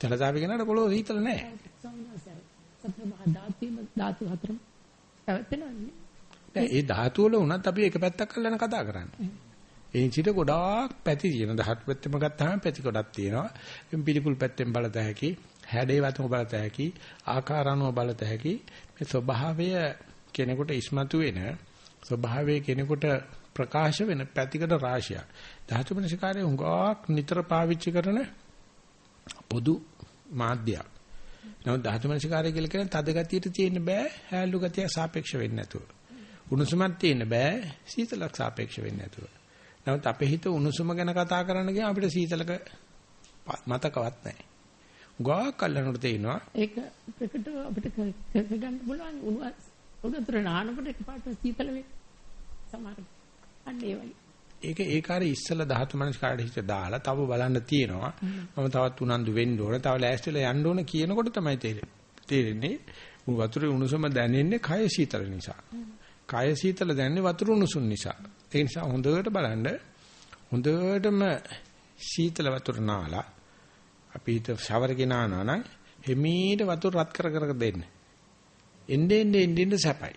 ජලතාවය කෙනාට පොළොව සීතල නැහැ. ධාතු හතරම ඒ ධාතු වල උනත් අපි එක පැත්තක් අල්ලන කතා කරන්නේ. ඒ සිට ගොඩාක් පැති තියෙන ධාතු පැත්තෙම ගත්තාම පැති ගොඩක් තියෙනවා. එම් පිළිකුල් පැත්තෙන් බලත හැකි, හැඩේ වතුම බලත හැකි, ආකාරණව බලත හැකි මේ ස්වභාවය කෙනෙකුට ඉස්මතු වෙන ස්වභාවය කෙනෙකුට ප්‍රකාශ වෙන පැතිකඩ රාශියක්. ධාතු මනසිකාරය හුඟක් නිතර පාවිච්චි කරන පොදු මාධ්‍යයක්. නමුත් ධාතු මනසිකාරය කියලා කියන්නේ තද ගතියට තියෙන්න බෑ, හැලු ගතිය සාපේක්ෂ වෙන්නේ නැතුව. උණුසුමක් තියෙන්න බෑ, සීතලක් සාපේක්ෂ වෙන්නේ නැතුව. නමුත් අපේ හිත උණුසුම ගැන කතා කරන්න ගියාම අපිට සීතලක මතකවත් නැහැ. ගාක් කල්ලනට තේිනවා. ඒක ප්‍රකට අපිට ගන්න බලන්න උණුතර නානකොට එකපාරට සීතල වෙයි. සමහර අන්න ඒ වගේ. ඒක ඒක හරි ඉස්සලා ධාතු මනස්කාරට හිත දාලා තව බලන්න තියෙනවා. මම තවත් උනන්දු වෙන්න ඕන. තව ලෑස්තිලා යන්න ඕන කියනකොට තමයි තේරෙන්නේ. තේරෙන්නේ වතුරේ උණුසුම දැනෙන්නේ කය සීතල නිසා. කය සීතල දැනෙන්නේ වතුර උණුසුම් නිසා. ඒ නිසා හොඳට බලන්න හොඳටම සීතල වතුර නාලා අපි හිත ෂවර් ගෙනානා නම් හිමීට වතුර රත් කර කර දෙන්න. එන්නේ එන්නේ එන්නේ සැපයි.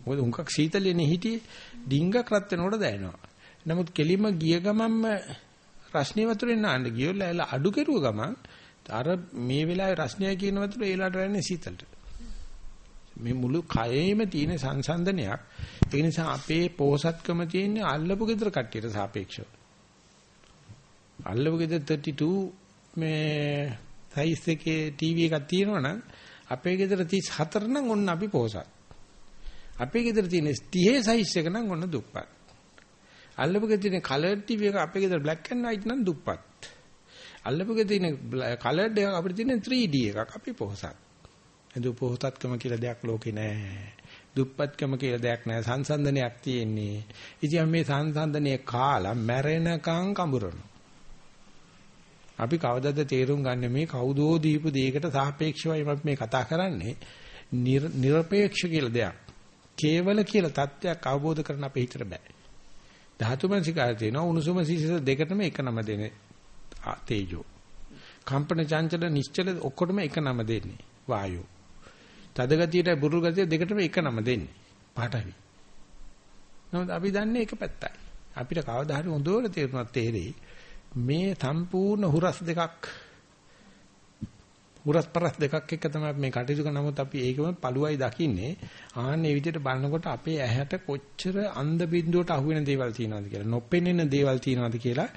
මොකද උන්කක් සීතලෙනේ හිටියේ ඩිංගක් රත් වෙනකොට දැනෙනවා. නමුත් කෙලිම ගිය ගමන්ම රස්නේ වතුරෙන් නාන්න ගියොත් එල අඩු කෙරුව ගමන් අර මේ වෙලාවේ රස්නය කියන වතුර ඒලාට වෙන්නේ සීතලට. මේ මුළු කයෙම තියෙන සංසන්දනයක්. ඒ නිසා අපේ පෝසත්කම තියෙන්නේ අල්ලපු ගෙදර කට්ටියට සාපේක්ෂව. අල්ලපු ගෙදර 32 මේ සයිස් එකේ ටීවී එකක් තියෙනවනම් අපේ ගෙදර 34 නම් ඔන්න අපි පෝසත්. අපේ ගෙදර තියෙන 30 සයිස් එක නම් ඔන්න දුප්පත්. අල්ලපු ගෙදර තියෙන කලර් ටීවී එක අපේ ගෙදර black and white නම් දුප්පත්. අල්ලපු ගෙදර තියෙන කලර්ඩ් එක අපිට තියෙන 3D එකක් අපි පොහසත්. එදු පොහසත්කම කියලා දෙයක් ලෝකේ නැහැ. දුප්පත්කම කියලා දෙයක් නැහැ. සංසන්දනයක් තියෙන්නේ. ඉතින් මේ සංසන්දනයේ කාලා මැරෙනකන් කඹරනවා. අපි කවදද තේරුම් ගන්න මේ කවුදෝ දීපු දෙයකට සාපේක්ෂවයි අපි මේ කතා කරන්නේ. නිර්පේක්ෂ කියලා දෙයක්. කේවල කියලා தත්වයක් අවබෝධ කරගන්න අපේ හිතට බෑ. ධාතු මනසිකාරය තියෙනවා උණුසුම සිසිල දෙකටම එක නම දෙන්නේ තේජෝ. කම්පන චංචල නිශ්චල ඔක්කොටම එක නම දෙන්නේ වායෝ. තද ගතියට බුරුල් ගතිය දෙකටම එක නම දෙන්නේ පාඨවි. නමුත් අපි දන්නේ එක පැත්තයි. අපිට කවදා හරි හොඳට තේරුණා තේරෙයි මේ සම්පූර්ණ හුරස් දෙකක් උරස් පරස් දෙකක් එක තමයි මේ කටයුතු කරන නමුත් අපි ඒකම පළුවයි දකින්නේ ආන්නේ විදිහට බලනකොට අපේ ඇහැට කොච්චර අන්ධ බින්දුවට අහු වෙන දේවල් තියෙනවද කියලා නොපෙනෙන දේවල් තියෙනවද කියලා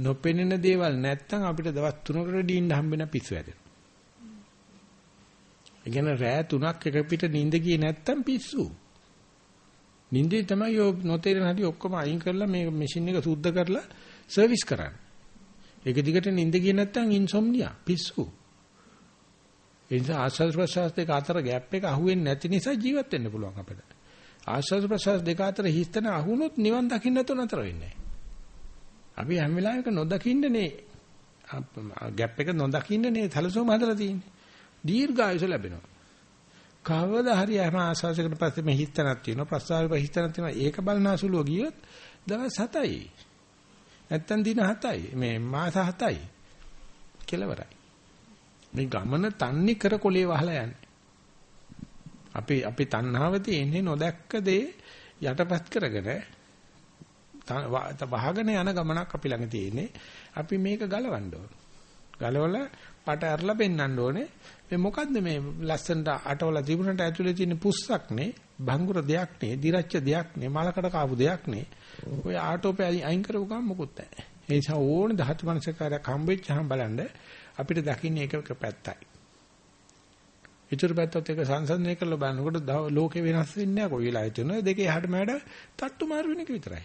නොපෙනෙන දේවල් නැත්තම් අපිට දවස් 3කට ඩීන්න හම්බෙන පිස්සු හැදෙනවා. ඒ කියන්නේ රෑ 3ක් එක පිට නිින්ද ගියේ නැත්තම් පිස්සු. නිින්දේ තමයි යෝ නොතේරෙන හැටි ඔක්කොම අයින් කරලා මේ මැෂින් එක සුද්ධ කරලා සර්විස් කරන්නේ. ඒක දිගට නිින්ද ගියේ නැත්තම් ඉන්සොම්නියා පිස්සු. ඒ නිසා ආස්වාද ප්‍රසවාස දෙක අතර ગેප් එක අහුවෙන්නේ නැති නිසා ජීවත් වෙන්න පුළුවන් අපිට. ආස්වාද ප්‍රසවාස දෙක අතර හිස්තන අහුනොත් නිවන් දකින්න නැතුව නතර වෙන්නේ අපි හැම වෙලාවෙක නොදකින්නනේ ગેප් එක නොදකින්නනේ තලසෝම හදලා තියෙන්නේ. දීර්ඝායුෂ ලැබෙනවා. කවදා හරි හැම ආස්වාදයකට පස්සේ මේ හිස්තනක් තියෙනවා ප්‍රසවාස හිස්තනක් තියෙනවා ඒක බලන අසුලුව ගියොත් දවස් 7යි. නැත්තම් දින 7යි. මේ මාස 7යි. කෙලවරයි. මේ ගමන තන්නේ කර කොලේ වහලා යන්නේ. අපි අපි තණ්හාව තියෙන්නේ නොදැක්ක දේ යටපත් කරගෙන වහගෙන යන ගමනක් අපි ළඟ තියෙන්නේ. අපි මේක ගලවන්න ඕන. ගලවලා පට ඇරලා පෙන්වන්න ඕනේ. මේ මොකද්ද මේ ලස්සනට අටවල තිබුණට ඇතුලේ තියෙන පුස්සක් නේ, භංගුර දෙයක් නේ, දිරච්ච දෙයක් නේ, මලකට කාපු දෙයක් නේ. ඔය ආටෝපේ අයින් කරපු ගමන් මොකුත් නැහැ. ඒ නිසා ඕනේ ධාතු මනසකාරයක් හම්බෙච්චහම බලන්න අපිට දකින්නේ එක එක පැත්තයි. ඊටු පැත්තත් එක සංසන්දනය කරලා බලනකොට ලෝකේ වෙනස් වෙන්නේ නැහැ කොයි වෙලාවෙත් වෙනවා. දෙකේ එහාට මෙහාට තට්ටු මාරු වෙන එක විතරයි.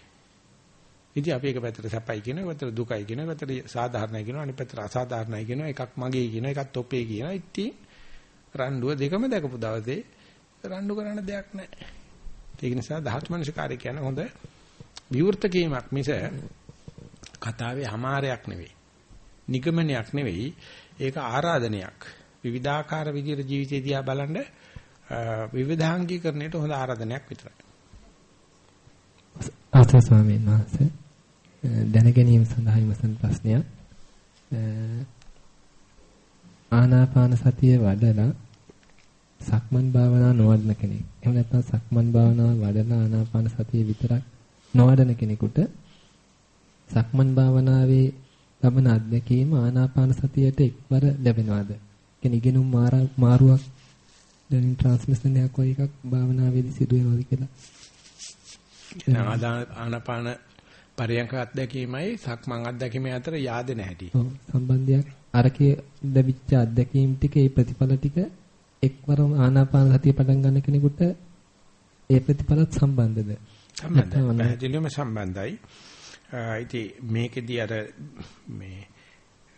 ඉතින් අපි එක පැත්තට සැපයි කියන, එක පැත්තට දුකයි කියන, එක පැත්තට සාධාරණයි කියන, අනිත් පැත්තට අසාධාරණයි කියන, එකක් මගේ කියන, එකක් තොපේ කියන. ඉතින් රණ්ඩුව දෙකම දැකපු දවසේ රණ්ඩු කරන්න දෙයක් නැහැ. ඒක නිසා ධාතු මනසිකාරය කියන්නේ හොඳ විවෘත කීමක් මිස කතාවේ හැමාරයක් නෙවෙයි. නිගමනයක් නෙවෙයි ඒක ආරාධනයක් විවිධාකාර විදිහට ජීවිතය දිහා බලන්න විවිධාංගීකරණයට හොඳ ආරාධනයක් විතරයි ආස්ත ස්වාමීන් වහන්සේ දැන ගැනීම සඳහා විමසන ප්‍රශ්නය ආනාපාන සතිය වඩලා සක්මන් භාවනා නොවඩන කෙනෙක්. එහෙම නැත්නම් සක්මන් භාවනා වඩලා ආනාපාන සතිය විතරක් නොවඩන කෙනෙකුට සක්මන් භාවනාවේ ලබන අත්දැකීම ආනාපාන සතියට එක්වර ලැබෙනවද? කියන්නේ ඉගෙනුම් මාරුවක් දැනින් ට්‍රාන්ස්මිෂන් එකක් වගේ එකක් භාවනාවේදී සිදු වෙනවද කියලා. ආනාපාන පරියන්ක අත්දැකීමයි සක්මන් අත්දැකීමේ අතර yaadෙන හැටි. ඔව් සම්බන්ධයක් අරකේ ලැබිච්ච අත්දැකීම් ටික ඒ ප්‍රතිඵල ටික එක්වරම ආනාපාන සතිය පටන් ගන්න කෙනෙකුට ඒ ප්‍රතිඵලත් සම්බන්ධද? සම්බන්ධයි. පැහැදිලිවම සම්බන්ධයි. ඉතින් මේකෙදී අර මේ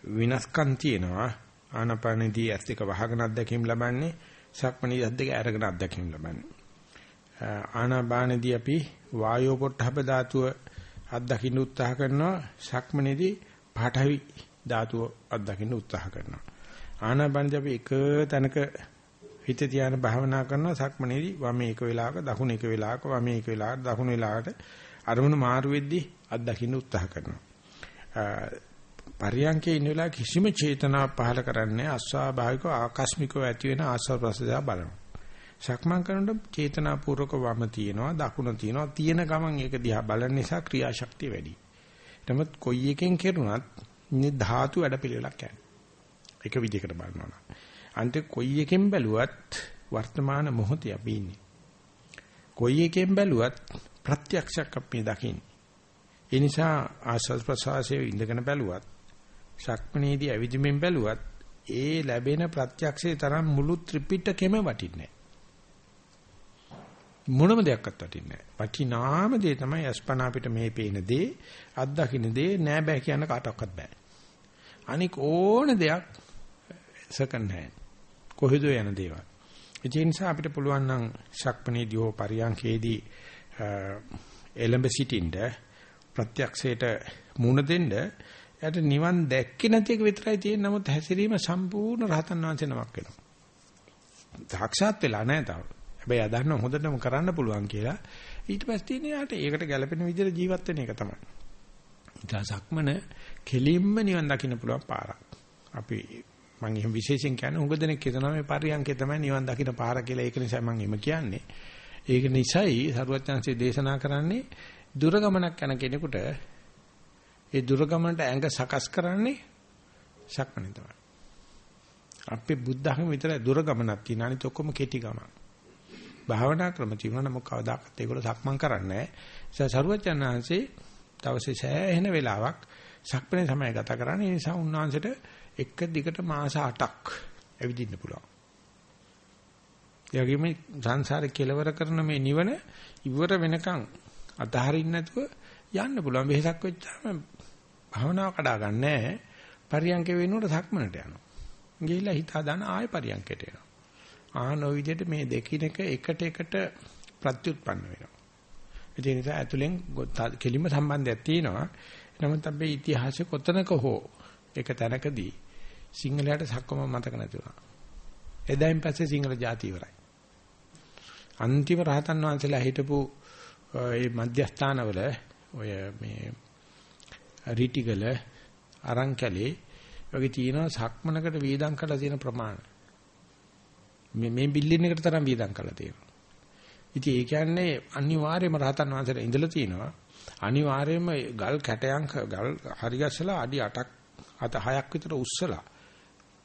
විනාශකම් තියෙනවා. ආනාපානදී ඇස් දෙක වහගෙන අත්දැකීම් ලබන්නේ සක්මණේ ඇස් දෙක අරගෙන අත්දැකීම් ලබන්නේ. ආනාපානදී අපි වායෝ පොට්ටහබ ධාතුව අත්දකින්න උත්සාහ කරනවා. සක්මණේදී පාඨවි ධාතුව අත්දකින්න උත්සාහ කරනවා. ආනාපානදී අපි එක තැනක හිත තියාන භාවනා කරනවා සක්මණේදී වම එක වෙලාවක දකුණ එක වෙලාවක වම එක වෙලාවක දකුණ වෙලාවට අරමුණු මාරු වෙද්දී අත්දකින්න උත්සාහ කරනවා. පරියංකේ ඉන්න වෙලාව කිසිම චේතනාවක් පහල කරන්නේ අස්වාභාවිකව ආකස්මිකව ඇති වෙන ආස්වාද ප්‍රසදා බලනවා. සක්මන් කරනකොට චේතනාපූර්වක වම තියෙනවා දකුණ තියෙනවා තියෙන ගමන් ඒක දිහා බලන නිසා ක්‍රියාශක්තිය වැඩි. නමුත් කොයි එකෙන් කෙරුණත් මේ ධාතු වැඩපිළිවෙලක් යන්නේ. එක විදිහකට බලනවා නම්. අන්තිම කොයි එකෙන් බැලුවත් වර්තමාන මොහොතේ අපි ඉන්නේ. කොයි එකෙන් බැලුවත් ප්‍රත්‍යක්ෂයක් අපි දකින්නේ. ඒ නිසා ආස්වාද ප්‍රසවාසයේ ඉඳගෙන බැලුවත් ශක්මනේදී ඇවිදින්මින් බැලුවත් ඒ ලැබෙන ප්‍රත්‍යක්ෂේ තරම් මුළු ත්‍රිපිටකෙම වටින්නේ මොනම දෙයක්වත් වටින්නේ නැහැ. වටිනාම දේ තමයි අස්පනා අපිට මේ පේන දේ, අත්දකින්න දේ නෑ බෑ කියන කාටවත් බෑ. අනික ඕන දෙයක් සෙකන්ඩ් හෑන්ඩ්. කොහෙද යන දේවල්. ඒ නිසා අපිට පුළුවන් නම් ශක්මනේදී හෝ පරියන්කේදී එලඹ සිටින්න ප්‍රත්‍යක්ෂයට මුණ දෙන්න එයාට නිවන් දැක්කේ නැති එක විතරයි තියෙන්නේ නමුත් හැසිරීම සම්පූර්ණ රහතන් වහන්සේ නමක් වෙනවා. සාක්ෂාත් වෙලා නැහැ තාම. හැබැයි ආ දන්න හොඳටම කරන්න පුළුවන් කියලා ඊට පස්සේ තියෙන යාට ඒකට ගැළපෙන විදිහට ජීවත් වෙන එක තමයි. ඉතින් සක්මන කෙලින්ම නිවන් දකින්න පුළුවන් පාරක්. අපි මම එහෙම විශේෂයෙන් කියන්නේ උඟ දෙනෙක් කියනවා මේ පරියන්කේ තමයි නිවන් දකින්න පාර කියලා ඒක නිසා මම එහෙම කියන්නේ. ඒක නිසයි සරුවත්යන්සේ දේශනා කරන්නේ දුර ගමනක් යන කෙනෙකුට ඒ දුර ගමනට ඇඟ සකස් කරන්නේ සක්මණේ තමයි. අපේ බුද්ධ ධර්ම විතර දුර ගමනක් තියෙන අනිත ඔක්කොම කෙටි ගමන. භාවනා ක්‍රම තියෙනවා නම් කවදාකවත් ඒගොල්ලෝ සක්මන් කරන්නේ නැහැ. සරුවත්යන්හන්සේ දවසේ සෑහෙන වෙලාවක් සක්මණේ තමයි ගත කරන්නේ. ඒ නිසා උන්වහන්සේට එක දිගට මාස 8ක් ඇවිදින්න පුළුවන්. ඒ වගේම සංසාරේ කෙලවර කරන මේ නිවන ඉවර වෙනකන් අතහරින්න නැතුව යන්න පුළුවන්. වෙහසක් වෙච්චාම භවනාව කඩා ගන්නෑ. පරියන්ක වෙනුවට සක්මනට යනවා. ගිහිල්ලා හිත හදාන ආය පරියන්කයට එනවා. ආන ඔය විදිහට මේ දෙකිනක එකට එකට ප්‍රත්‍යুৎපන්න වෙනවා. ඒ නිසා ඇතුලෙන් කෙලිම සම්බන්ධයක් තියෙනවා. නමුත් අපේ ඉතිහාසෙ කොතනක හෝ එක තැනකදී සිංහලයට සක්කම මතක නැති වුණා. එදායින් පස්සේ සිංහල ජාති ඉවරයි. අන්තිම රහතන් වහන්සේලා හිටපු ඒ මධ්‍යස්ථානවල ඔය මේ රිටිගල අරංකලේ වගේ තියෙනවා සක්මනකට වේදම් කරලා තියෙන ප්‍රමාණය. මේ මේ බිල්ඩින් එකට තරම් වේදම් කරලා තියෙනවා. ඉතින් ඒ කියන්නේ අනිවාර්යයෙන්ම රහතන් වහන්සේලා ඉඳලා තියෙනවා. අනිවාර්යයෙන්ම ගල් කැටයන් ගල් හරිගස්සලා අඩි 8ක් අත 6ක් විතර උස්සලා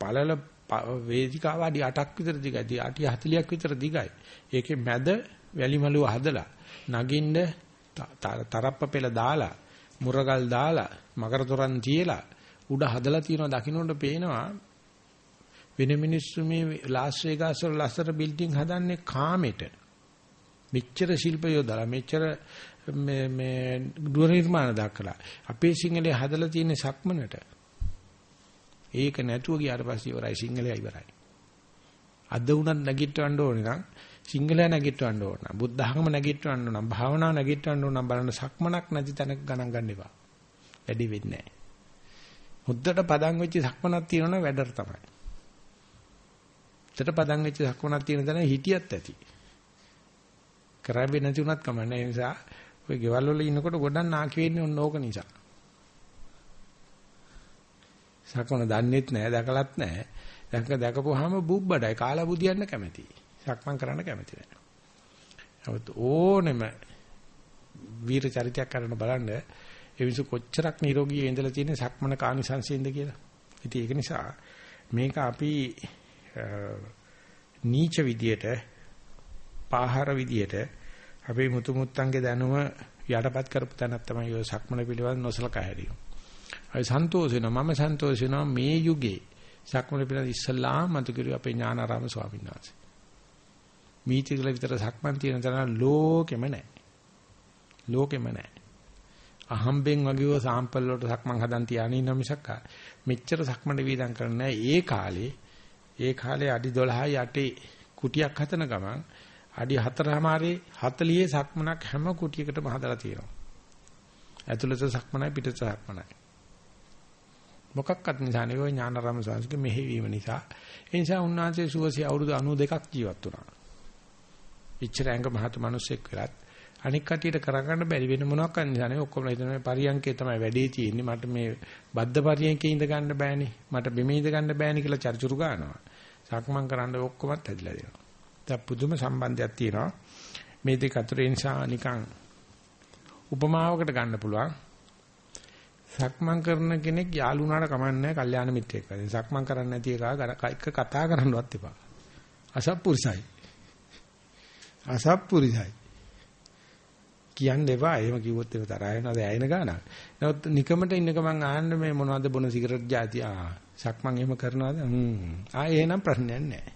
පළල වේදිකාව අඩි 8ක් විතර දිගයි. අඩි 40ක් විතර දිගයි. ඒකේ මැද වැලි මලුව හදලා නගින්න තරප්ප පෙළ දාලා මුරගල් දාලා මකර තොරන් තියලා උඩ හදලා තියෙනවා දකින්නට පේනවා වෙන මිනිස්සු මේ ලාස් වේගාස් වල ලස්සර බිල්ඩින් හදන්නේ කාමෙට මෙච්චර ශිල්ප යොදලා මෙච්චර මේ මේ ගෘහ නිර්මාණ දක්කලා අපේ සිංහලේ හදලා තියෙන සක්මනට ඒක නැතුව ගියාට පස්සේ ඉවරයි සිංහලයි ඉවරයි අද උනත් නැගිටවන්න ඕනේ නම් සිංහලයා නැගිටවන්න ඕන. බුද්ධ ධර්ම නැගිටවන්න ඕන. භාවනා නැගිටවන්න ඕන. බලන්න සක්මනක් නැති තැනක ගණන් ගන්න එපා. වැඩි වෙන්නේ නැහැ. මුද්දට පදන් වෙච්ච සක්මනක් තියෙනවනේ වැඩර තමයි. මුද්දට පදන් වෙච්ච සක්මනක් තියෙන තැන හිටියත් ඇති. කරන්නේ නැති උනත් කමන්නේ. ඒ නිසා ඔය ගෙවල් වල ඉන්නකොට ගොඩක් නාකි වෙන්නේ ඔන්න ඕක නිසා. සක්මන දන්නෙත් නැහැ, දැකලත් නැහැ. දැක දැකපුවාම බුබ්බඩයි කාලා බුදියන්න කැමති. සක්මන් කරන්න කැමති නැහැ. නමුත් ඕනෙම වීර චරිතයක් කරන බලන්න ඒ විසු කොච්චරක් නිරෝගී ඉඳලා තියෙන සක්මන කානිසංසින්ද කියලා. ඉතින් ඒක නිසා මේක අපි නීච විදියට පාහර විදියට අපේ මුතු මුත්තන්ගේ දැනුම යටපත් කරපු තැනක් තමයි ඔය සක්මන පිළිවෙල නොසලකා හැරීම. අපි සන්තෝෂ වෙනවා මම සන්තෝෂ වෙනවා මේ යුගයේ සක්මන පිළිවෙල ඉස්සල්ලාම මතු කිරුවේ අපේ ඥානාරාම ස්වාමීන් වහන්සේ. මීතිකල විතර සක්මන් තියෙන තරම් ලෝකෙම නැහැ. ලෝකෙම නැහැ. අහම්බෙන් වගේව සාම්පල් වලට සක්මන් හදන් තියාගෙන ඉන්න මිසක් මෙච්චර සක්මන් වීදම් කරන්නේ ඒ කාලේ ඒ කාලේ අඩි 12යි යටේ කුටියක් හතන ගමන් අඩි 4මාරේ 40 සක්මනක් හැම කුටියකටම හදලා තියෙනවා. ඇතුළත සක්මනයි පිටත සක්මනයි. මොකක්වත් නිසා නෙවෙයි ඥානාරාම සංස්කෘතික මෙහෙවීම නිසා. ඒ නිසා උන්වහන්සේ සුවසේ අවුරුදු 92ක් ජීවත් වුණා. ඉච්ඡර ඇඟ මහත් මිනිස්සෙක් වෙලත් අනික් කටියට කරගන්න බැරි වෙන මොනවක් නිසා නෙවෙයි ඔක්කොම හිතන මේ පරියන්කේ තමයි වැඩේ තියෙන්නේ. මට මේ බද්ද පරියන්කේ ඉඳ ගන්න බෑනේ. මට බෙමේ ඉඳ ගන්න බෑනේ කියලා චර්චුරු ගන්නවා. සක්මන් කරන්න ඔක්කොමත් හැදිලා දෙනවා. දැන් පුදුම සම්බන්ධයක් තියෙනවා. මේ දෙක අතර ඒ නිසා නිකන් උපමාවකට ගන්න පුළුවන්. සක්මන් කරන කෙනෙක් යාළු වුණාට කමන්නේ කල්යාණ මිත්‍රයෙක් වගේ. සක්මන් කරන්නේ නැති එක කතා කරන්නවත් එපා. අසත්පුරුසයි. අසත්පුරුසයි. කියන්න එපා. එහෙම කිව්වොත් ඒක තරහ වෙනවද ඇයෙන ගානක්. නමුත් නිකමට ඉන්න ගමන් ආන්න මේ මොනවද බොන සිගරට් જાති ආ සක්මන් එහෙම කරනවද? හ්ම්. ආ එහෙනම් ප්‍රශ්නයක් නැහැ.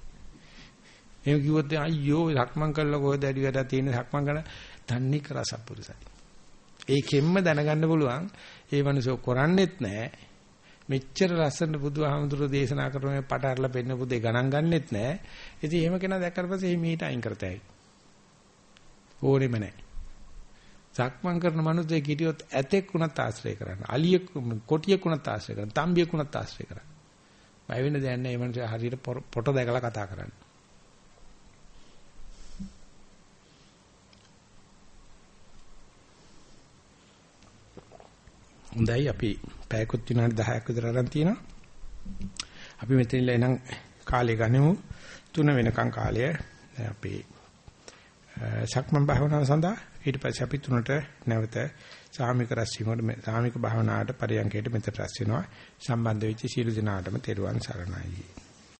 එහෙම කිව්වොත් අයියෝ සක්මන් කළා කොහෙද ඇඩි වැඩ තියෙන සක්මන් කරන තන්නේ කර සප්පුරුසයි. ඒකෙන්ම දැනගන්න පුළුවන් ඒ මනුස්සය කරන්නේත් නැහැ. මෙච්චර ලස්සන බුදුහාමුදුරෝ දේශනා කරන මේ පට අරලා පෙන්න පුතේ ගණන් ගන්නෙත් නැහැ. ඉතින් එහෙම කෙනා දැක්කට පස්සේ මීට අයින් කරතයි. ඕනෙම නැහැ. සක්මන් කරන මනුස්සයෙක් හිටියොත් ඇතෙක් වුණත් ආශ්‍රය කරන්න. අලියෙක් කොටියෙක් වුණත් ආශ්‍රය කරන්න. තම්බියෙක් වුණත් ආශ්‍රය කරන්න. බය වෙන්න දෙයක් නැහැ. මේ මනුස්සයා හරියට පොට දැකලා කතා කරන්න. හොඳයි අපි පැයකුත් විනාඩි 10ක් විතර අරන් තියෙනවා. අපි මෙතන ඉන්න එනම් කාලය ගනිමු. තුන වෙනකන් කාලය අපි සක්මන් භාවනාව සඳහා ඊට පස්සේ අපි තුනට නැවත සාමික රැස්වීමකට සාමික භාවනාවට පරියන්කයට මෙතට රැස් වෙනවා. සම්බන්ධ වෙච්ච සීල දිනාටම තෙරුවන් සරණයි.